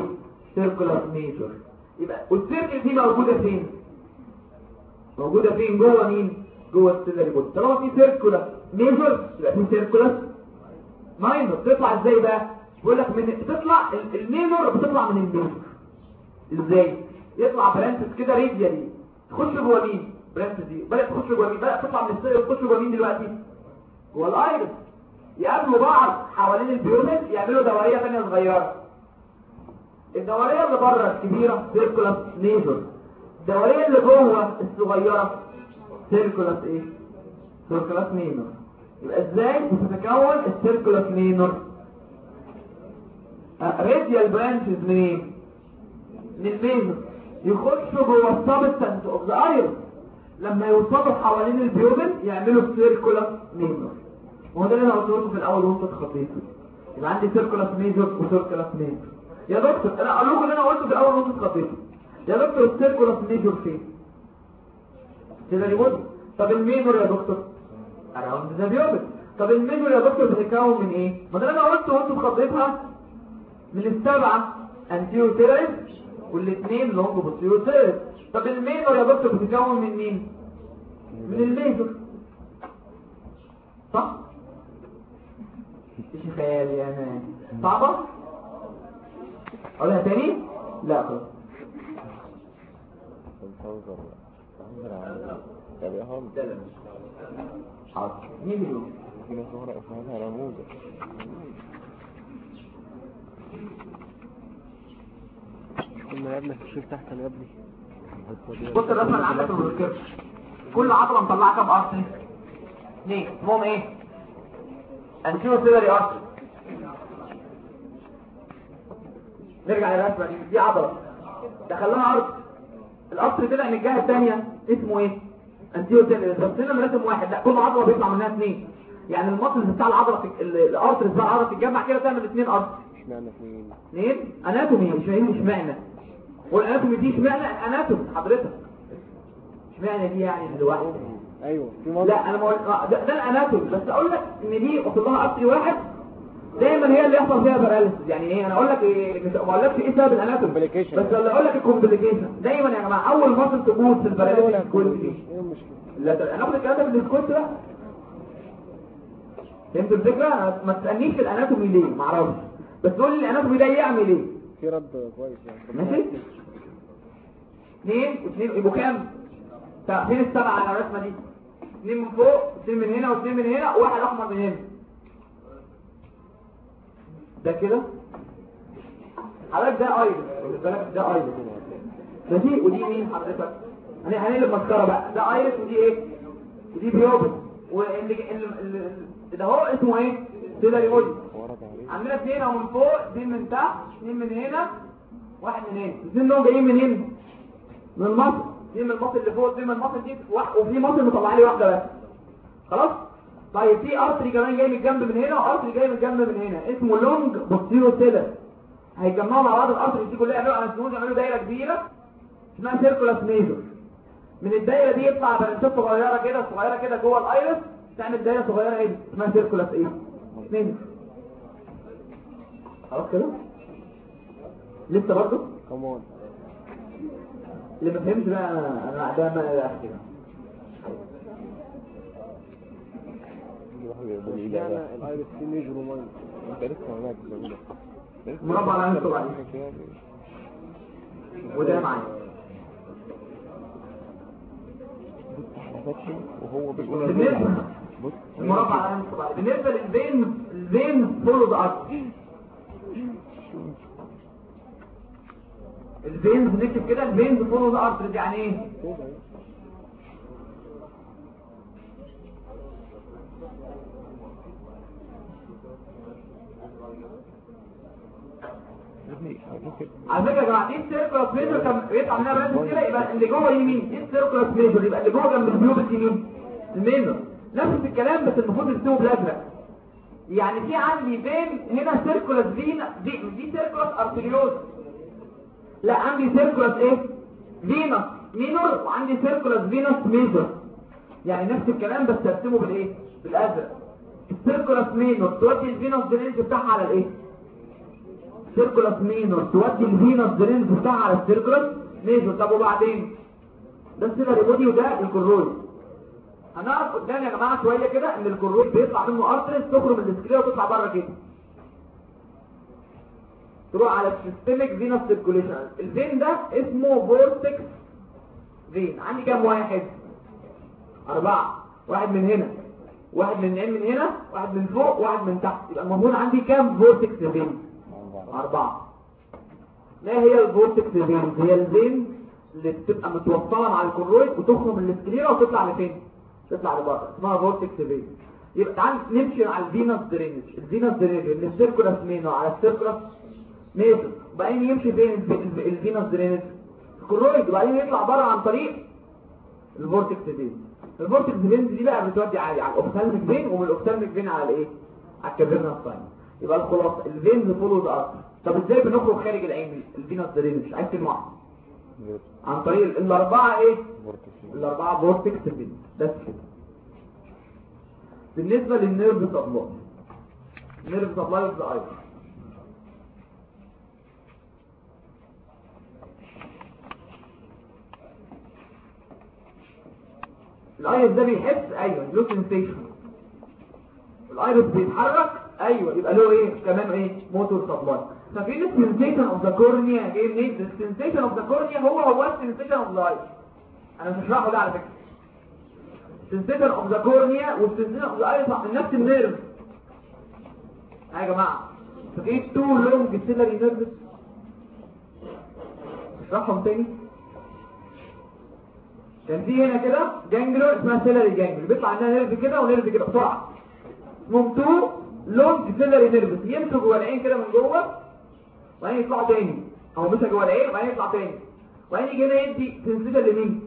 Speaker 1: circle of major يبقى وال circle دي موجودة فين؟ موجودة فين؟ جوه مين؟ جوه ال ciliary body طالما في circle major يبقى في circle minor تطلع إزاي بقى؟ بيقول لك من تطلع ال- ال major بتطلع من ال major إزاي؟ يطلع branches كده radially تخش جوه مين؟ branches دي بدات تخش جوه مين؟ بدات تطلع من ال ciliary تخش جوه مين دلوقتي؟ جوه ال iris يقابلوا بعض حوالين البيومن يعملوا دورية ثانية صغيرة. الدورية اللي بره الكبيرة circulus major الدورية اللي جوه الصغيرة circulus إيه؟ circulus minor يبقى إزاي بتتكون ال circulus minor radial branches منين؟ من ال minor يخشوا جوه ال substance of the iris لما يوصلوا حوالين البيومن يعملوا circulus minor وهو ده اللي أنا قلته لكم في الأول وانتوا اتخضيتوا يبقى عندي circulus major و circulus minor يا دكتور أنا أقول لكم اللي أنا قلته في الأول وانتوا اتخضيتوا يا دكتور ال circulus major فين؟ كده يقول طب ال major يا دكتور؟ around the pupil طب ال major يا دكتور بتتكون من إيه؟ ما أنا قلته وانتوا اتخضيتوا من السبعه anterior ciliaries والاثنين long posterior ciliaries طب ال major يا دكتور بتتكون من مين؟ من ال major صح؟ إيش خيال يا man. صعبة؟ اقولها تاني؟ لا خلاص. حاضر مين
Speaker 2: ناس ورقة اسمها نموذج كنا يا ابني في تحت يا ابني
Speaker 1: بص الرسمة اللي عندك ما بتذكرش كل عضلة مطلعة كام artery ليه؟ اسمهم إيه؟ anterior ciliary artery نرجع للرسمة دي دي عضلة. دخلناها artery ال artery طلع من الجهة الثانية اسمه إيه؟ anterior ciliary بس هنا مرسم واحد. لا كل عضلة بيطلع منها اثنين يعني ال muscle بتاع العضلة في ال- ال artery بتاع العضلة تتجمع كده تعمل اثنين artery
Speaker 2: إشمعنى اثنين
Speaker 1: اثنين anatomy. مش فاهم إشمعنى. وال anatomy دي إشمعنى؟ anatomy. حضرتك. إشمعنى دي يعني لوحدها
Speaker 2: أيوه. في
Speaker 1: لا أنا ما آه، ده, ده ال anatomy. بس أقول لك إن دي وصل لها واحد. دايما هي اللي يحصل فيها paralysis. يعني إيه؟ أنا أقول لك مش ما أقولكش إيه سبب
Speaker 2: complication.
Speaker 1: بس اللي أقول لك ال complication دايما يا جماعة أول muscle تموت في ال paralysis كل دي
Speaker 2: إيه؟
Speaker 1: لا ده هناخد الكلام ده في ال discourse بقى؟ فهمت الفكرة؟ ما تسألنيش ال anatomy ليه ما أعرفش. بس قول لي ال anatomy ده يعمل إيه؟
Speaker 2: في رد كويس يعني.
Speaker 1: ماشي؟ اثنين واثنين يبقوا كام؟ طب فين السبعة على الرسمة دي؟ اثنين من فوق اثنين من هنا واثنين من هنا وواحد أحمر من هنا. ده كده؟ حضرتك ده لك ده أيضا. ماشي ودي مين حضرتك؟ هن- هنقلب مسكره بقى. ده ايرس ودي إيه؟ ودي بيوبس. ده هو اسمه إيه؟
Speaker 2: ورد عليه
Speaker 1: عندنا اثنين اهو من فوق اثنين من تحت اثنين من هنا واحد من هنا. الاثنين دول جايين منين من muscle. اثنين من ال muscle اللي فوق اثنين من ال muscle دي وفي muscle مطلع لي واحدة بس. خلاص؟ طيب في artery كمان جاي من الجنب من هنا و artery جاي من الجنب من هنا. اسمه long posterior ciliary. هيجمعوا مع بعض ال artery دي كلها يعملوا anastomose يعملوا دايرة كبيرة اسمها circulus major من الدايرة دي يطلع branch ات صغيرة كده صغيرة كده جوه ال iris تعمل دايرة صغيرة إيه اسمها circulus إيه major خلاص كده؟ لسه برضه
Speaker 2: كمان
Speaker 1: اللي ما فهمش بقى أنا أنا ده ما لا كده
Speaker 2: واحد يقول لي لا لا الايرس فيه ميجر وماينر انت لسه هناك بقول لك
Speaker 1: مربع على نفسه بعد. وده معايا
Speaker 2: وهو
Speaker 1: بالنسبة للفين الفين فولو ذا أرت ال veins نكتب كده ال veins follow the يعني إيه
Speaker 2: كده اهي. يا ابني ممكن
Speaker 1: على فكرة يا جماعة دي ال circulus major كان بيطلع منها بس كده يبقى اللي جوه دي مين دي السيركولاس ميجر يبقى اللي جوه جنب ال pupil دي مين ال major نفس الكلام بس المفروض يكتبوا بالازرق يعني في عندي vein هنا circulus venosus دي دي circulus arteriosus لا عندي circulus إيه؟ venosus minor وعندي circulus venosus major يعني نفس الكلام بس ترسمه بالإيه؟ بالأزرق. ال circulus minor تودي ال venous drainage بتاعها على الإيه؟ circulus minor تودي ال venous drainage بتاعها على ال circulus major طب وبعدين؟ ده ال ciliary body وده ال choroid هنعرف قدام يا جماعة شوية كده إن ال choroid بيطلع منه arteries تخرج من ال sclera وتطلع بره كده. تروح على ال systemic venous circulation ال vein ده اسمه vortex vein عندي كام واحد؟ أربعة. واحد من هنا واحد من من هنا واحد من فوق واحد من تحت. يبقى المفروض عندي كام vortex vein أربعة. ما هي ال vortex vein هي ال vein اللي بتبقى متوصلة مع ال choroid وتخرج من وتطلع لفين؟ تطلع لبره. اسمها vortex vein يبقى تعال نمشي على الفينوس درينج. الفينوس درينج من السيركولاس مينو على السيركولاس major وبعدين يمشي فين الف- الف- ال venous drainage. ال choroid وبعدين يطلع بره عن طريق ال vortex vein ال vortex vein دي بقى بتودي عادي على ال ophthalmic vein ومن ال ophthalmic vein على الايه على ال cavernous sinus يبقى الخلاصة. ال veins follow the artery طب إزاي بنخرج خارج العين ال venous drainage عايز واحدة عن طريق ال- الأربعة إيه؟ الأربعة vortex vein بس كده. بالنسبة لل nerve supply. ال nerve supply of the iris ال iris ده بيحس أيوه له sensation ال iris بيتحرك أيوه يبقى له إيه؟ كمان إيه؟ motor supply ففي ال sensation of the cornea جاي منين ال sensation of the cornea هو هو ال sensation of iris أنا مش هشرحه ده على فكرة. ال sensation of the cornea وال sensation of the iris من نفس ال nerve يا جماعة. ففي two long ciliary nerves اشرحهم تاني. كان في هنا كده ganglion اسمها ciliary ganglion بيطلع عندها nerve كده و nerve كده بسرعة. اسمهم two long ciliary nerves يمشوا جوه العين كده من جوه وبعدين يطلعوا تاني. أو مشى جوه العين وبعدين يطلع تاني. وبعدين يجي هنا يدي sensation لمين؟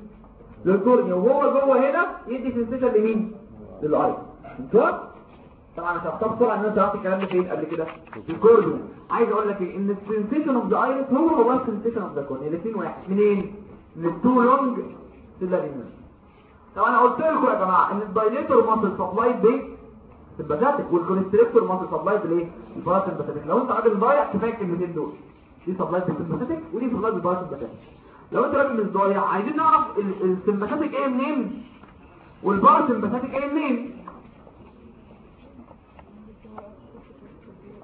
Speaker 1: لل cornea. وهو جوه هنا يدي sensation لمين؟ لل iris أنتوا طبعا شرحتها بسرعة إن أنا شرحت الكلام ده فين قبل كده؟ في ال cornea عايز أقول لك إيه؟ إن ال sensation of the iris هو هو ال sensation of the cornea الاثنين واحد. منين؟ من ال two long ciliary nerves طب أنا قلت لكم يا جماعة إن الدايليتور ماسل سبلاي بيه الباتاتيك والكونستريكتور ماسل سبلاي بالايه الباراسمباتيك لو انت راجل ضايع كفاية الكلمتين دول. دي supply بال sympathetic ودي supply بال parasympathetic لو انت راجل مش ضايع عايزين نعرف ال- ال sympathetic إيه منين؟ وال parasympathetic إيه منين؟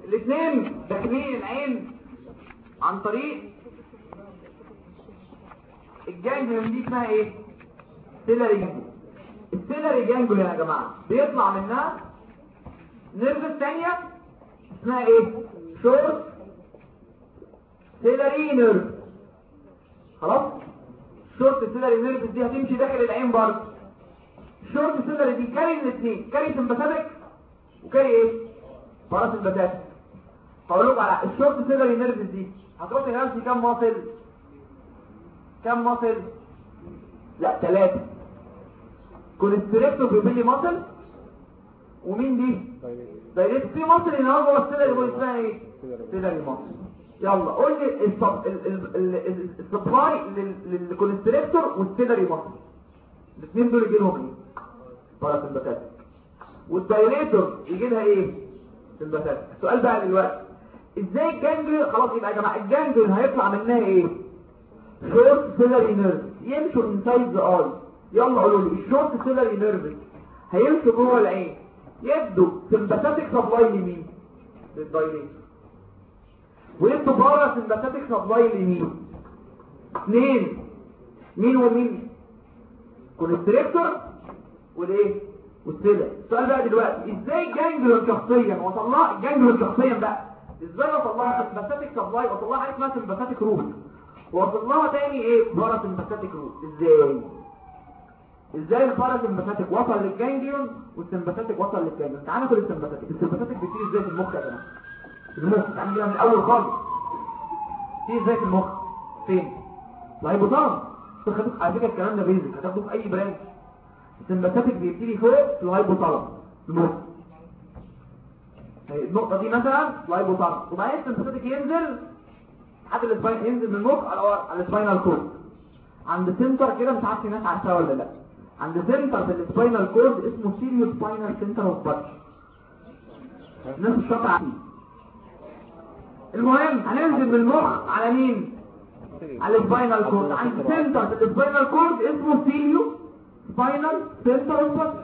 Speaker 1: الاثنين داخلين العين عن طريق. ال ganglion دي اسمها إيه؟ ciliary ganglion ال ciliary ganglion يا جماعة بيطلع منها nerve الثانية اسمها إيه؟ short ciliary nerve خلاص؟ short ciliary nerve دي هتمشي داخل العين برضه. ال short ciliary دي carry الاثنين carry sympathetic و carry إيه؟ parasympathetic هقول لكم على ال short ciliary nerve دي. هتروح تنسي كام muscle؟ كام muscle؟ لا ثلاثة كونستريكتور بيبلي ماسل؟ ومين دي؟ دايركت في ماسل هنا هو السيلري بول اسمها إيه؟ سيلري ماسل يلا قول لي السب- ال- ال- ال- ال- السبلاي لل- للكونستريكتور والسيلري ماسل الاثنين دول يجي لهم إيه؟ باراسمباثيك والدايليتور يجي لها إيه؟ سمباثيك السؤال بقى دلوقتي. إزاي الجانجل خلاص يبقى يا جماعة الجانجل هيطلع منها إيه؟ short ciliary nerve. يمشوا inside the eye يلا قولوا لي ال short ciliary nerve هيمشوا جوه العين. يدوا sympathetic supply لمين؟ لل dilator ويدوا parasympathetic supply لمين؟ اثنين مين ومين؟ constrictor والايه وال ciliary السؤال بقى دلوقتي إزاي ganglion شخصيا وطلع ganglion شخصيا بقى. إزاي وطلعها sympathetic supply وطلعها حاجة اسمها sympathetic root وطلعها تاني إيه؟ parasympathetic root إزاي؟ إزاي ال parasympathetic وصل لل ganglion وال sympathetic وصل لل ganglion تعالى ناخد ال sympathetic ال sympathetic بتيجي إزاي في المخ يا جماعة؟ المخ. تعالى نجيبها من الأول خالص. تيجي إزاي في المخ؟ فين؟ ال hypothalamus تاخدوه على فكرة الكلام ده basic هتاخدوه في أي branch ال sympathetic بيبتدي فوق في ال hypothalamus المخ. هي النقطة دي مثلا ال hypothalamus وبعدين ال sympathetic ينزل لحد ال spine ينزل من المخ على ال spinal cord عند center كده مش عارف الناس عارفاه ولا لا. عند center في ال spinal cord اسمه ciliospinal center of Budge. الناس شاطره عارفين المهم هننزل من المخ على مين؟ على ال spinal cord. عند center في ال spinal cord اسمه cilio spinal center of Budge.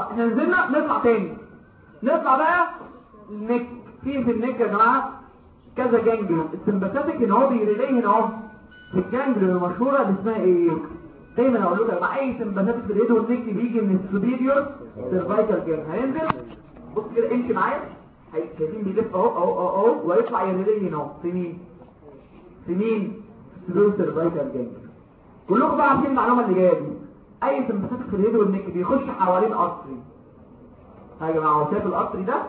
Speaker 1: إحنا نزلنا نطلع تاني. نطلع بقى ال neck. في في ال neck يا جماعة؟ كذا جانجلون السمباثيك ان هو بيريليه هنا اهو. في ال ganglion المشهورة اللي اسمها إيه؟ دايما أقول لكم يا جماعة أي sympathetic في ال head وال neck بيجي من ال superior cervical ganglion هينزل. بص كده امشي معايا. شايفين بيلف أهو أهو أهو أهو ويطلع ي relay هنا أهو. في مين في مين ال superior cervical ganglion كلكم بقى عارفين المعلومة اللي جاية دي. أي sympathetic في ال head وال neck بيخش حوالين artery يا جماعة هو شايف ال artery ده؟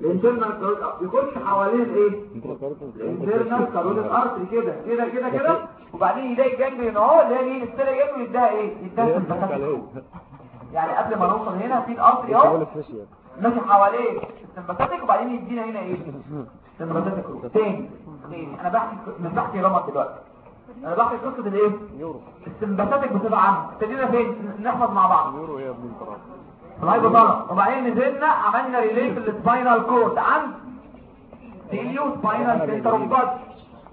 Speaker 1: ال internal carotid بيخش حوالين الايه ال internal carotid artery كده. كده كده كده؟ وبعدين يلاقي الجنب هنا اهو اللي هي مين ال ciliary ganglion يديها إيه؟ يديها يعني قبل ما نوصل هنا في ال artery اهو ماشي حواليه ال sympathetic وبعدين يدينا هنا إيه؟ root تاني تاني. أنا بحكي مش بحكي رمض دلوقتي. أنا بحكي قصة الايه
Speaker 2: يورو.
Speaker 1: ال sympathetic بصفه عامة. ابتدينا فين؟ نحفظ مع بعض.
Speaker 2: يورو يا ابني انت
Speaker 1: ال hypothalamus وبعدين نزلنا عملنا relay في ال spinal cord عند ciliospinal center of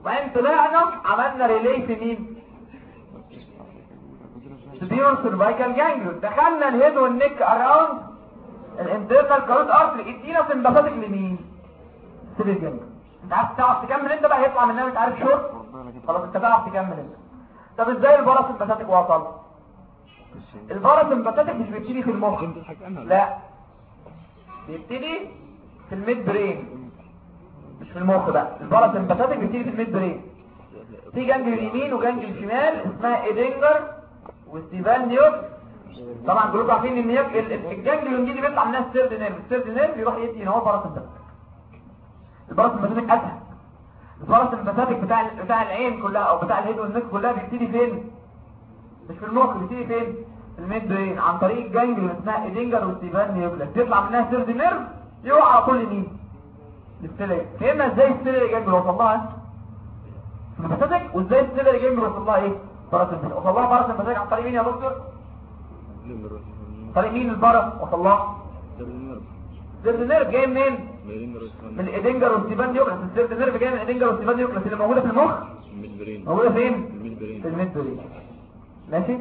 Speaker 1: وبعدين طلعنا عملنا relay في مين؟ superior cervical ganglion دخلنا ال head وال neck around ال internal carotid artery ادينا sympathetic لمين؟ ciliary ganglion انت عارف تعرف تكمل انت بقى؟ هيطلع منها مش عارف شورت خلاص انت تعرف تكمل انت. طب إزاي ال parasympathetic وصل؟ ال parasympathetic مش بيبتدي في المخ. لا. بيبتدي في ال midbrain مش في المخ بقى ال parasympathetic بيبتدي في ال midbrain في ganglion يمين و ganglion شمال اسمها Edinger Westphal nucleus طبعا كلكم عارفين إن هي- ال- ال- ال ganglion الانجليزي بيطلع منها ال third nerve. ال third nerve يروح يدي إن هو parasympathetic ال parasympathetic اسهل ال parasympathetic بتاع ال- بتاع العين كلها أو بتاع ال head وال neck كلها بيبتدي فين؟ مش في المخ بيبتدي فين؟ في ال midbrain عن طريق اللي اسمها Edinger Westphal nucleus تطلع منها third nerve يروح على طول لمين. لل ciliary فهمنا إزاي ال ciliary ganglion وصل لها sympathetic وإزاي ال ciliary ganglion وصل لها إيه؟ parasympathetic وصل لها parasympathetic عن طريق مين يا دكتور؟ طريق مين ال para وصل لها third nerve جاي منين؟ من ال Edinger Westphal nucleus ال third nerve جاي من ال Edinger Westphal nucleus اللي موجودة في المخ. موجودة فين؟ في ال midbrain ماشي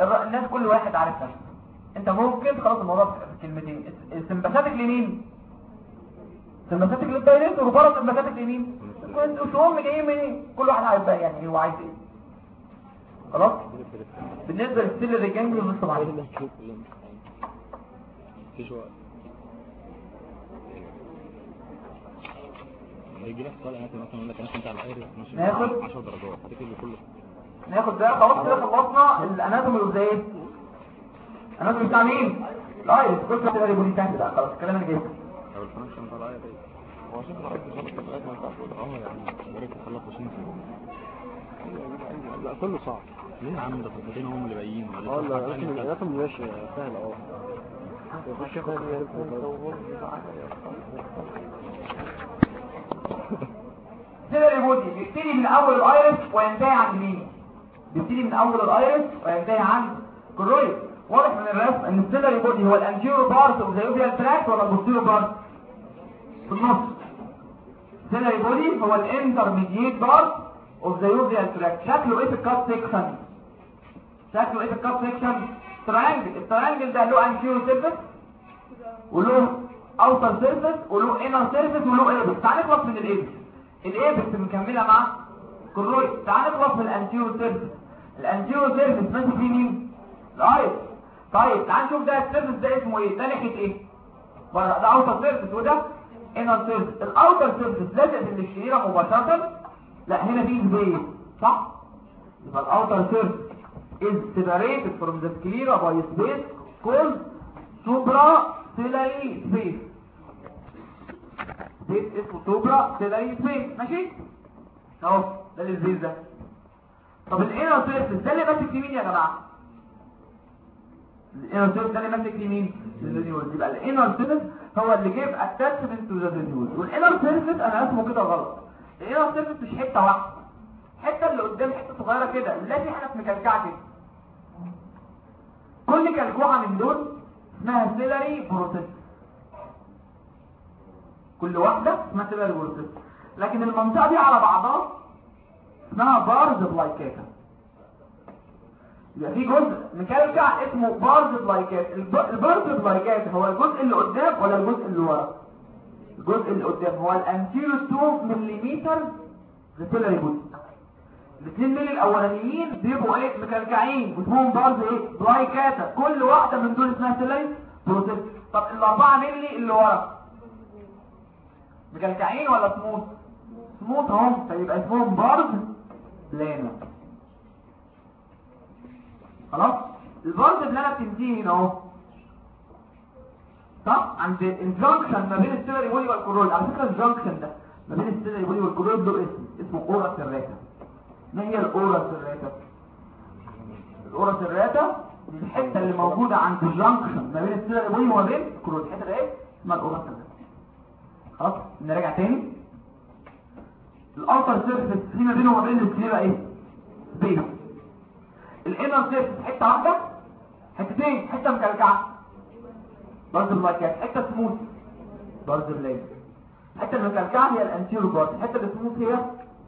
Speaker 1: الناس كل واحد عارفها. أنت ممكن خلاص الموضوع في كلمتين. ال sympathetic لمين؟ sympathetic لل dilator وبره sympathetic لمين كنت مش مهم جاي منين كل واحد عارف بقى يعني هو عايز إيه خلاص بالنسبة لل ciliary ganglion لسه معايا
Speaker 2: هيجي لك طالع مثلا يقول لك أنا كنت على
Speaker 1: ناخد.
Speaker 2: 10 درجات هتكتب له كله
Speaker 1: ناخد ده خلاص كده خلصنا الاناتومي وازاي إيه الاناتومي بتاع مين الايرس كل شوية تلاقي بودي تحت ده خلاص الكلام اللي جاي
Speaker 2: هو كده عايز تخلص الآيات ما تقول آه يا عم يا ريت تخلص 20 سنه لا كله صعب ليه يا عم ده خطتين هم اللي باقيين
Speaker 3: آه لا الاناتومي ماشي سهل آه
Speaker 1: ciliary body بيبتدي من أول ال iris وينتهي عند مين؟ بيبتدي من أول ال iris وينتهي عند choroid واضح من الرسم إن ال ciliary body هو ال anterior part of the uveal tract ولا ال posterior part؟ في النص ciliary body هو ال intermediate part of the uveal tract شكله إيه في ال cut section شكله إيه في ال cut section triangle ال triangle ده له anterior surface وله outer surface وله inner surface وله apex تعال نخلص من ال apex ال apex مكملة مع choroid تعال نخلص من ال anterior surface ال anterior surface ماسك فيه مين؟ الايبكس طيب تعال نشوف ده ال surface ده اسمه إيه؟ ده ناحية إيه؟ بره. ده outer surface وده inner surface ال outer surface لازق في ال sclera مباشرة لا هنا في space صح؟ يبقى ال outer surface is separated from the sclera by space called supraciliary space. Space اسمه supraciliary space. ماشي؟ أهو ده ال space ده. طب ال inner surface ده اللي ماسك فيه مين يا جماعة؟ ال inner surface ده اللي ماسك فيه مين يبقى ال inner surface هو اللي جايب attachment to the zonule وال inner surface أنا رسمه كده غلط. ال inner surface مش حتة واحدة. الحته اللي قدام حتة صغيرة كده. في حاجة مكلكعة كده كل كلكوعة من دول اسمها ciliary process كل واحدة اسمها ciliary process لكن المنطقة دي على بعضها اسمها pars plicata يبقى في جزء مكلكع اسمه pars plicata. الب- ال pars plicata هو الجزء اللي قدام ولا الجزء اللي ورا؟ الجزء اللي قدام هو ال anterior 2 مليمتر of the ciliary body الاثنين دول الاولانيين بيبقوا إيه؟ مكلكعين. واسمهم pars إيه؟ plicata كل واحدة من دول اسمها ciliary process طب الأربعة ملي اللي ورا؟ مكلكعين ولا smooth؟ smooth اهو فيبقى اسمهم pars plana خلاص؟ ال pars plana بتنتهي هنا اهو. صح عند ال junction ما بين ال ciliary body وال choroid على فكرة ال junction ده ما بين ال ciliary body وال choroid له اسم اسمه ora serrata ما هي ال ora serrata ال ora serrata دي الحتة اللي موجودة عند ال junction ما بين ال ciliary body وما بين الكورول الحتة دي اسمها ال ora serrata خلاص؟ نراجع تاني. ال outer surface في ما بينه وما بين ال sclera إيه؟ space ال inner surface حتة واحدة حتتين حتة مكلكعة. برضه اللايكات حتة سموث. برضه بلاي الحته المكلكعة هي ال anterior part الحته اللي smooth هي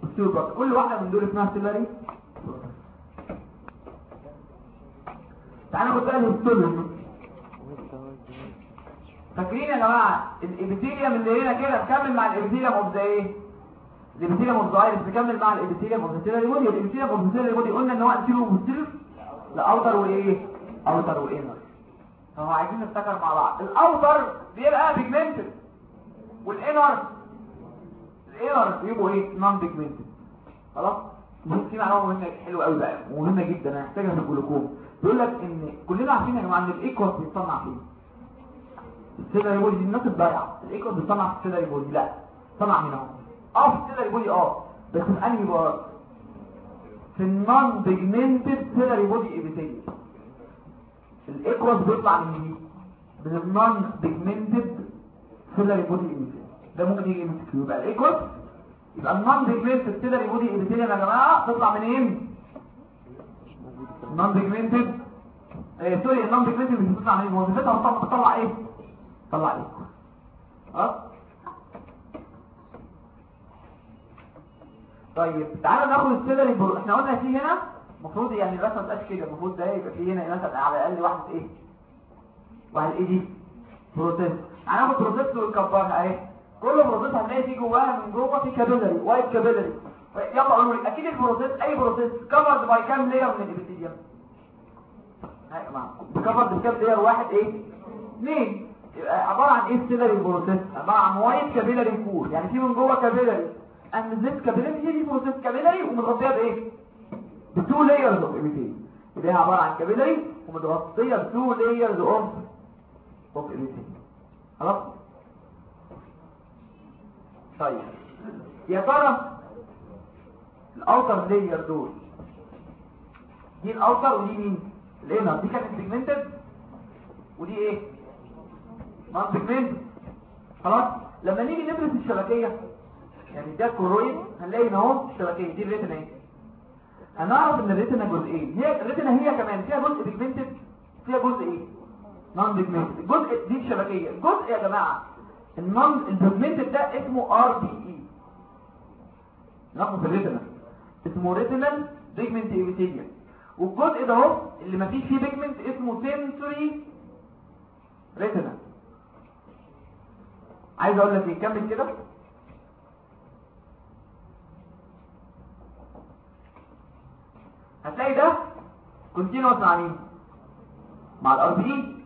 Speaker 1: ال anterior part كل واحدة من دول اسمها ciliary. تعالى ناخد بقى ال histology فاكرين يا جماعة ال epithelium اللي هنا كده مكمل مع ال epithelium of the إيه؟ ال epithelium of the مكمل مع ال epithelium of the body ال epithelium of body قلنا إن هو anterior و posterior ل outer وإيه؟ outer و inner فهو عايزين نفتكر مع بعض. ال outer بيبقى pigmented وال inner ال inner بيبقوا إيه؟ non-pigmented خلاص؟ بص في معلومة مهمة حلوة قوي بقى مهمة جدا أنا هحتاجها في الجلوكوم بيقول لك إن كلنا عارفين يا جماعة إن ال aqueous بيتصنع فين ال ciliary body. دي الناس الضايعة. ال aqueous بيتصنع في ال ciliary body. لا صنع هنا أهو. آه ال ciliary body آه. بس في انهي part في ال non-pigmented ciliary body epithelium ال aqueous بيطلع من مين من ال non-pigmented ciliary body epithelium ده ممكن يجي MCQ يبقى ال aqueous يبقى ال non-pigmented ciliary body epithelium يا جماعة. تطلع منين ال non-pigmented إيه sorry ال non-pigmented بتطلع منين وظيفتها بتطلع إيه؟ طلع aqueous آه. طيب تعالى ناخد ال ciliary body إحنا قلنا في هنا المفروض يعني الرسمة تبقاش كده. المفروض ده يبقى في هنا مثلا على الأقل واحد إيه؟ واحد إيه دي process هناخد process ونكبرها اهي. كل process هنلاقي فيه جواها من جوه في capillary wide capillary يلا قولوا لي. أكيد ال process أي process كفرد بكام layer من ال epithelium جماعة. كفرد بكام layer واحد إيه اثنين يبقى عبارة عن إيه ال ciliary process عبارة عن wide capillary core يعني في من جوه capillary أن زيت capillary دي process capillary ومتغطية بإيه؟ ب two layers of epithelium اللي هي عبارة عن capillary ومتغطية ب two layers of of epithelium خلاص؟ طيب. يا ترى ال outer layer دول دي ال outer ودي مين؟ ال inner. دي كانت pigmented ودي إيه؟ non-pigmented خلاص؟ لما نيجي ندرس الشبكية يعني ده ال choroid هنلاقي إن اهو الشبكيه دي ال retina اهي هنعرف إن ال retina جزئين. هي ال retina هي كمان فيها جزء pigmented فيها جزء إيه؟ non-pigmented الجزء دي الشبكية. الجزء يا جماعة ال non ال pigmented ده اسمه RPE في ال retina. اسمه retinal pigment epithelium والجزء ده أهو اللي مفيش فيه pigment اسمه sensory retina عايز أقول لك إيه؟ كمل كده. هتلاقي ده continuous مع مين مع ال RP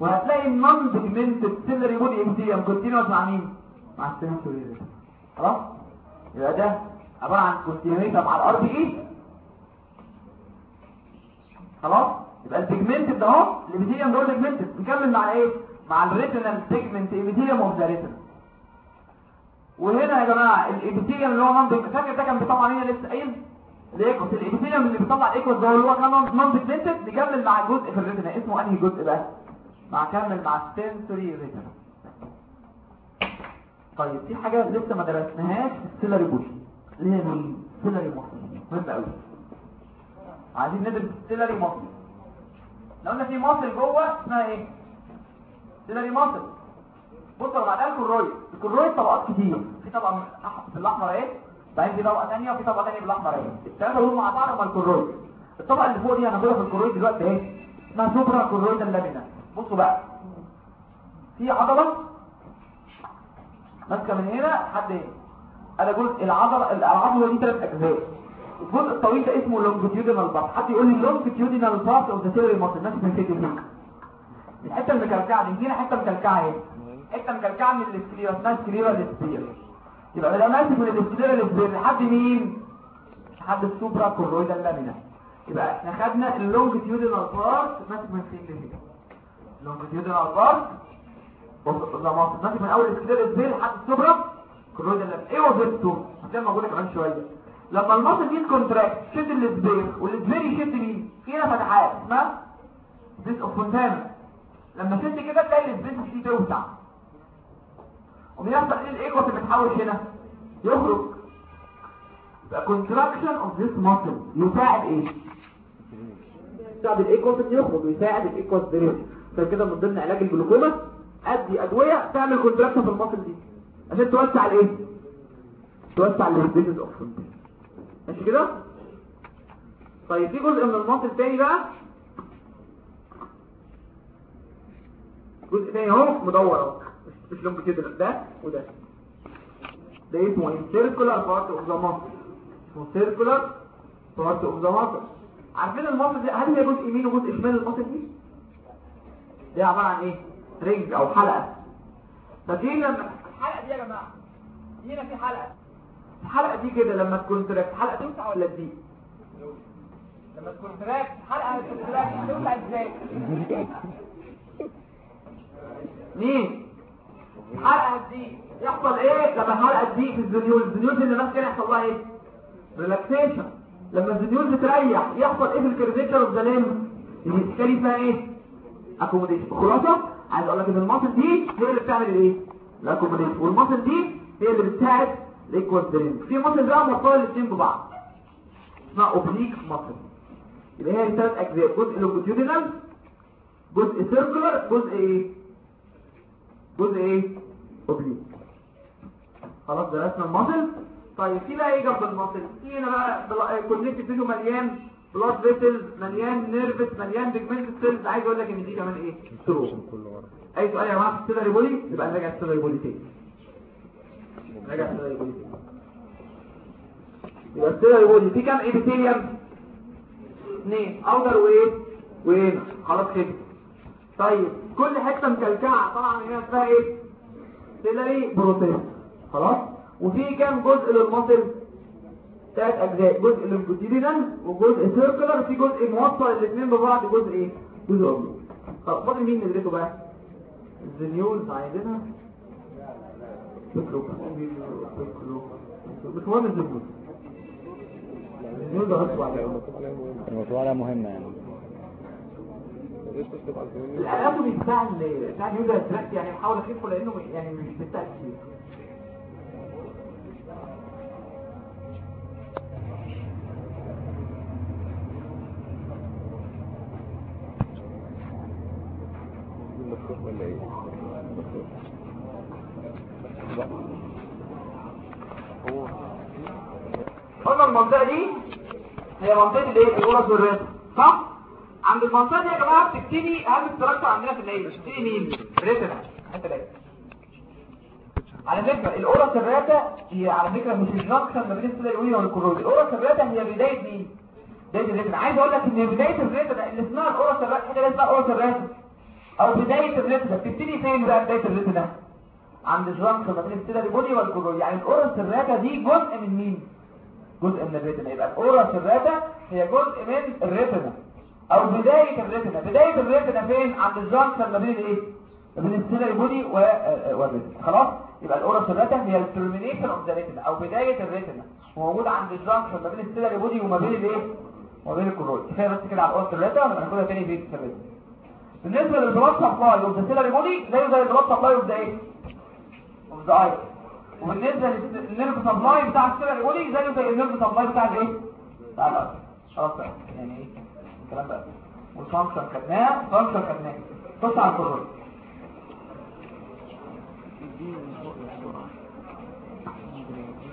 Speaker 1: وهتلاقي ال non-pigmented ciliary body epithelium continuous مع مين مع ال sensory خلاص؟ يبقى ده عبارة عن continuous مع ال RPE خلاص؟ يبقى ال pigment ده أهو. ال epithelium ده pigment نكمل مع إيه؟ مع ال retinal pigment epithelium of the retina وهنا يا جماعة ال epithelium اللي هو non فاكر ده كان بيطلع مين لسه قايل؟ ال aqueous ال epithelium اللي بيطلع ال aqueous ده اللي هو كان non-pigment نكمل مع جزء في ال retina اسمه أنهي جزء بقى مع كمل مع ال sensory retina طيب في حاجة لسه ما درسناهاش في ال ciliary body اللي هي مين ciliary muscle مهم قوي عايزين ندرس ال ciliary muscle لو قلنا في muscle جوه اسمها إيه؟ ciliary muscle بصوا بعدها ال choroid. ال choroid طبقات كتير. في طبقة في الأحمر اهي بعدين في طبقه ثانية وفي طبقه ثانية بالاحمر اهي الثلاثه دول مع بعض هم ال choroid الطبقه اللي فوق دي هناخدها في ال choroid دلوقتي اهي اسمها suprachoroidal lamina بصوا بقى في عضله ماسكه من هنا لحد هنا أنا جزء العضله العضله دي ثلاث اجزاء الجزء الطويل ده اسمه longitudinal part حد يقول لي longitudinal part of the ciliary muscle الناس كده فين الحته المكلكعه دي هنا حتة مكلكعه اهي حتة مكلكعه من ال sclera اسمها scleral spur يبقى ده ماسك من ال spur لحد مين لحد ال suprachoroidal lamina يبقى إحنا خدنا ال longitudinal part ماسك من فين لهنا ال longitudinal part ماسك من أول ال scleral spur لحد ال suprachoroidal lamina إيه وظيفته؟ هتلاقي موجوده كمان شوية. لما ال muscle دي contract شد ال spur وال spur يشد مين؟ فينا فتحات اسمها spaces of Fontana لما شد كده تلاقي ال spaces دي توسع. وبيحصل إيه ال aqueous اللي بتحوش هنا؟ يخرج. يبقى contraction of this muscle يساعد إيه؟ يساعد ال aqueous إن يخرج ويساعد ال aqueous عشان كده من ضمن علاج الجلوكوما ادي أدوية تعمل contraction في ال muscle دي. عشان توسع الإيه؟ توسع ال spaces of ماشي كده؟ طيب في جزء من ال muscle التاني بقى؟ جزء تاني أهو مدور أهو. مش- مش longitudinal ده وده. ده اسمه circular part of the muscle اسمه circular part of the muscle عارفين ال muscle دي؟ هل هي جزء يمين وجزء شمال ال muscle دي؟ دي عبارة عن إيه؟ ring أو حلقة. فدي لما الحلقة دي يا جماعة. هنا في حلقة. الحلقة دي كده لما ت contract حلقة توسع ولا تضيق لما ت contract هت contract توسع إزاي؟ مين؟ الحلقة هتضيق يحصل إيه؟ لما الحلقة تضيق في ال zonule ال zonule اللي ماسكه يحصل لها إيه؟ relaxation لما ال zonule بتريح يحصل إيه في ال curvature of the lens الهيستيري فيها إيه؟ accommodation خلاصة؟ عايز أقول لك إن ال muscle دي هي اللي بتعمل الايه ال accommodation وال muscle دي هي اللي بتساعد ال aqueous drain في muscle بقى موصله الاثنين ببعض. اسمها oblique muscle يبقى هي ثلاث أجزاء. جزء longitudinal جزء circular جزء إيه؟ جزء إيه؟ oblique خلاص درسنا ال muscle. طيب في بقى إيه جنب ال muscle؟ في هنا بقى connective tissue مليان blood vessels مليان nerves مليان pigment cells عايز أقول لك ان دي كمان
Speaker 2: إيه؟ ورا.
Speaker 1: أي سؤال يا جماعة؟ في ال ciliary body يبقى نراجع ال ciliary body تاني. نراجع ال ciliary body تاني. يبقى ال ciliary body في كام epithelium اثنين outer وايه و inner خلاص كده. طيب كل حتة مكلكعة. طبعا هنا اسمها إيه؟ ciliary process. خلاص؟ وفي كام جزء لل muscle؟ ثلاث أجزاء. جزء longitudinal وجزء circular في جزء موصل. الاثنين ببعض. جزء إيه؟ جزء oblique طب فاضل مين ندرسه بقى؟ ال zonules عايزينها مش مهم ال zonule الزنيول ده غصب
Speaker 3: ده مهمة يعني
Speaker 1: ال anatomy بتاع ال- بتاع ال uveal tract يعني بحاول اخفه لأنه يعني مش بتاع كتير
Speaker 2: ولا إيه
Speaker 1: قلنا المنطقة دي هي منطقه الايه ال ora serrata صح عند المنطقة دي يا جماعة بتبتدي اهم structure عندنا في العين بتبتدي مين؟ retina. حتة دي على فكرة ال ora serrata هي على فكرة مش الجنكشن ما بين السيلولويد والكرويد الاورس الرئه هي بداية مين بداية ال retina. عايز أقول لك إن بداية ال retina اللي اسمها serrata حاجة اللي اسمها ora serrata أو بداية ال retina. بتبتدي فين بقى بداية ال retina؟ عند ال junction ما بين ال ciliary وال choroid يعني ال ora serrata دي جزء من مين؟ جزء من ال retina. يبقى ال ora serrata هي جزء من ال retina. أو بداية ال retina بداية ال retina فين؟ عند ال junction ما بين الايه ما بين ال ciliary body و- آه، خلاص؟ يبقى ال ora serrata هي ال termination of the retina أو بداية ال retina موجود عند ال junction ما بين ال ciliary body وما بين الايه؟ وما بين ال choroid كفاية بس كده على ال retina ولا هناخدها تاني في ال retina بالنسبة لل blood supply of the ciliary body زيه زي ال blood supply of the إيه؟ of the eye وبالنسبة لل nerve supply بتاع ال ciliary body زيه زي ال nerve supply بتاع الايه؟ بتاع خلاص يعني إيه؟ الكلام بقى وال function خدناه function خدناه بص على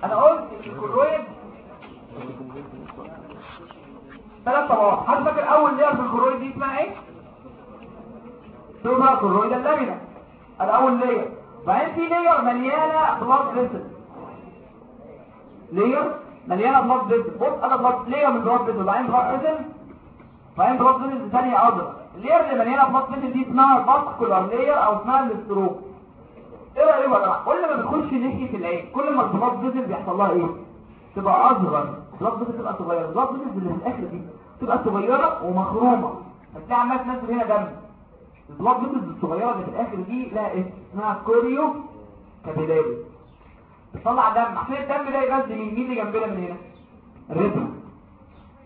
Speaker 1: أنا قلت ال choroid ثلاث طبقات. حد فاكر أول layer في ال choroid دي اسمها إيه؟ suprachoroidal lamina الأول layer وبعدين في layer مليانة blood vessel layer مليانة blood vessel بص أنا blood layer من blood vessel وبعدين blood vessel وبعدين blood vessel ثانية اضرب ال layer اللي مليانه blood vessel دي اسمها ال vascular layer أو اسمها ال stroma إيه رايكم يا جماعة؟ كل ما بتخش ناحية العين كل ما ال blood vessel بيحصل لها إيه؟ تبقى اصغر ال blood vessel تبقى صغيره ال blood vessel اللي في الآخر دي تبقى صغيرة ومخرومة. هتلاقي عمال تنزل هنا دم. ال blood vessel الصغيره اللي في الآخر دي لها اسم اسمها choriocapillaris. بتطلع دم. عشان الدم ده يغذي مين مين اللي جنبنا من هنا؟ ال retina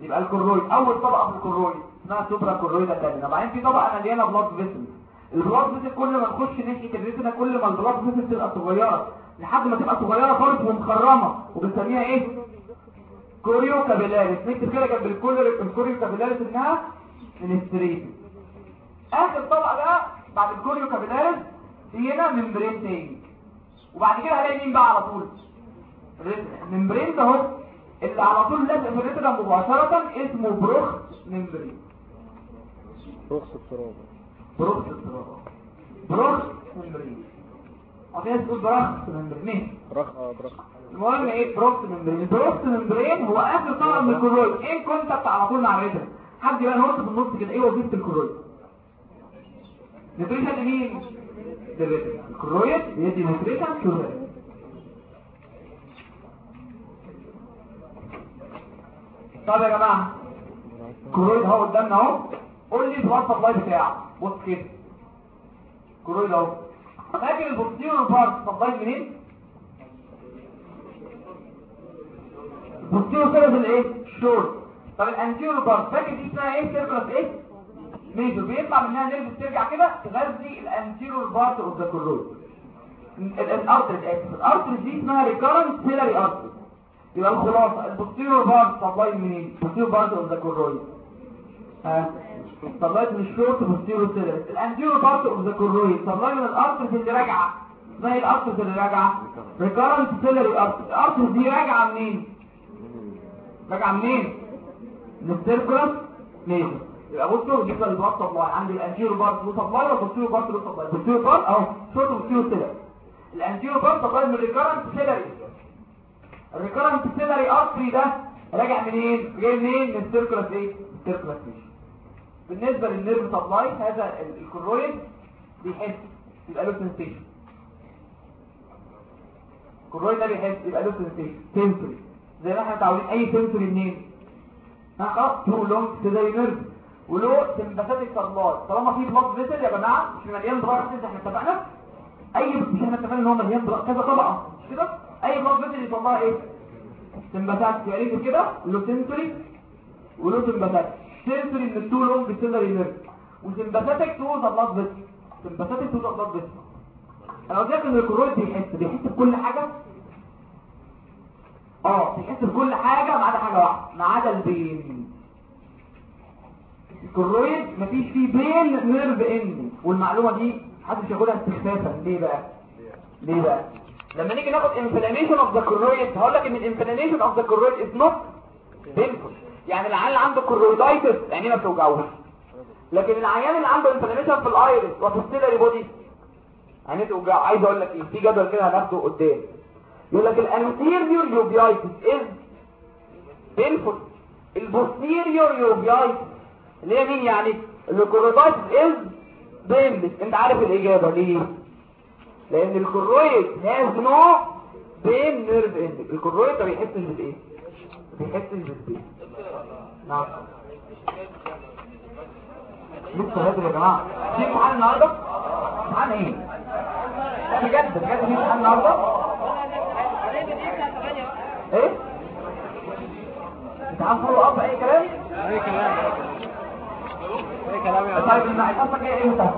Speaker 1: يبقى ال choroid أول طبقة في ال choroid اسمها suprachoroid الثانية وبعدين في طبقة مليانة blood vessel ال blood vessel كل ما نخش ناحية ال retina كل ما ال blood vessel تبقى صغيرة. لحد ما تبقى صغيرة خالص ومخرمة. وبنسميها إيه؟ choriocapillaris نكتب كده جنب ال choriocapillaris انها fenestrated آخر طبقة بقى بعد ال choriocapillaris هنا membrane تاني. وبعد كده هلاقي مين بقى على طول. ال membrane ده اهو اللي على طول لازق في ال retina مباشرة اسمه Bruch membrane
Speaker 2: رخص التراب.
Speaker 1: Bruch الصراحه Bruch's membrane ناس تقول Bruch's membrane
Speaker 3: Bruch آه Bruch
Speaker 1: المهم إيه؟ Bruch's membrane ال Bruch's membrane هو آخر طبقه من ال choroid إيه contact على طول مع ال retina حد يبقى نقطه في النص كده إيه وظيفة ال choroid nutrition لمين؟ ال choroid يدي nutrition لل retina طب يا جماعة ال choroid اهو قدامنا اهو. قول لي ال blood supply بتاعه. بص كده. ال choroid اهو. فاكر ال posterior part supply منين؟ ال posterior ciliary الايه شورت طب ال anterior part فاكر دي اسمها إيه؟ circulus إيه؟ major بيطلع منها nerve ترجع كده تغذي ال anterior part of the choroid ال artery دي اسمها recurrent ciliary artery يبقى الخلاصه ال posterior part supply منين؟ ال posterior part of the choroid ها؟ supply من ال short posterior ciliary ال anterior part of the choroid supply من ال artery اللي راجعه اسمها إيه ال artery اللي راجعه recurrent ciliary artery ال artery دي راجعه منين؟ راجعه منين؟ من ال circulus major يبقى بصوا جبنا ال blood supply عندي ال anterior part له supply وال posterior part له supply ال posterior part أهو short posterior ciliary ال anterior part supply من ال recurrent ciliary ال recurrent ciliary artery ده راجع منين؟ جاي منين؟ من ال circulus إيه ال circulus major بالنسبة لل nerve supply هذا ال- ال choroid بيحس يبقى له sensation ال choroid ده بيحس يبقى له sensation sensory زي ما إحنا متعودين أي sensory منين؟ ها two long ciliary nerve وله sympathetic supply طالما في blood vessel يا جماعة مش مليان vessel إحنا اتفقنا؟ أي مش إحنا اتفقنا إن هو مليان blood كذا طبعا. مش كده؟ أي blood vessel يطلعها إيه؟ sympathetic يعني كده؟ له sensory وله sympathetic sensory من ال two long ciliary nerve و sympathetic to the blood vessel sympathetic to the blood vessel أنا قلت لك إن ال choroid بيحس بيحس بكل حاجة. آه بيحس بكل حاجة ما عدا حاجة واحدة. ما عدا ال pain. ال choroid مفيش فيه pain nerve end والمعلومة دي محدش ياخدها استخفافا. ليه بقى؟ ليه بقى؟ لما نيجي ناخد inflammation of the choroid هقول لك إن inflammation of the choroid is not painful. يعني العيان اللي عنده choroiditis عينيه ما بتوجعوش لكن العيان اللي عنده inflammation في ال iris وفي ال ciliary body عينيه توجع. عايز أقول لك إيه؟ في جدول كده هناخده قدام. يقول لك ال anterior uveitis is painful ال posterior uveitis اللي هي مين يعني؟ ال choroiditis is painless أنت عارف الإجابة ليه؟ لأن ال choroid has no pain nerve end ال choroid ما بيحسش بالايه ما بيحسش بال pain نعم. لسه هادر يا جماعة. في امتحان النهارده؟ امتحان إيه؟ بجد بجد في امتحان النهارده؟ إيه؟ امتحان follow up أي كلام؟
Speaker 2: أي كلام. اي كلام يا
Speaker 1: طيب المعلومات إيه؟ إمتى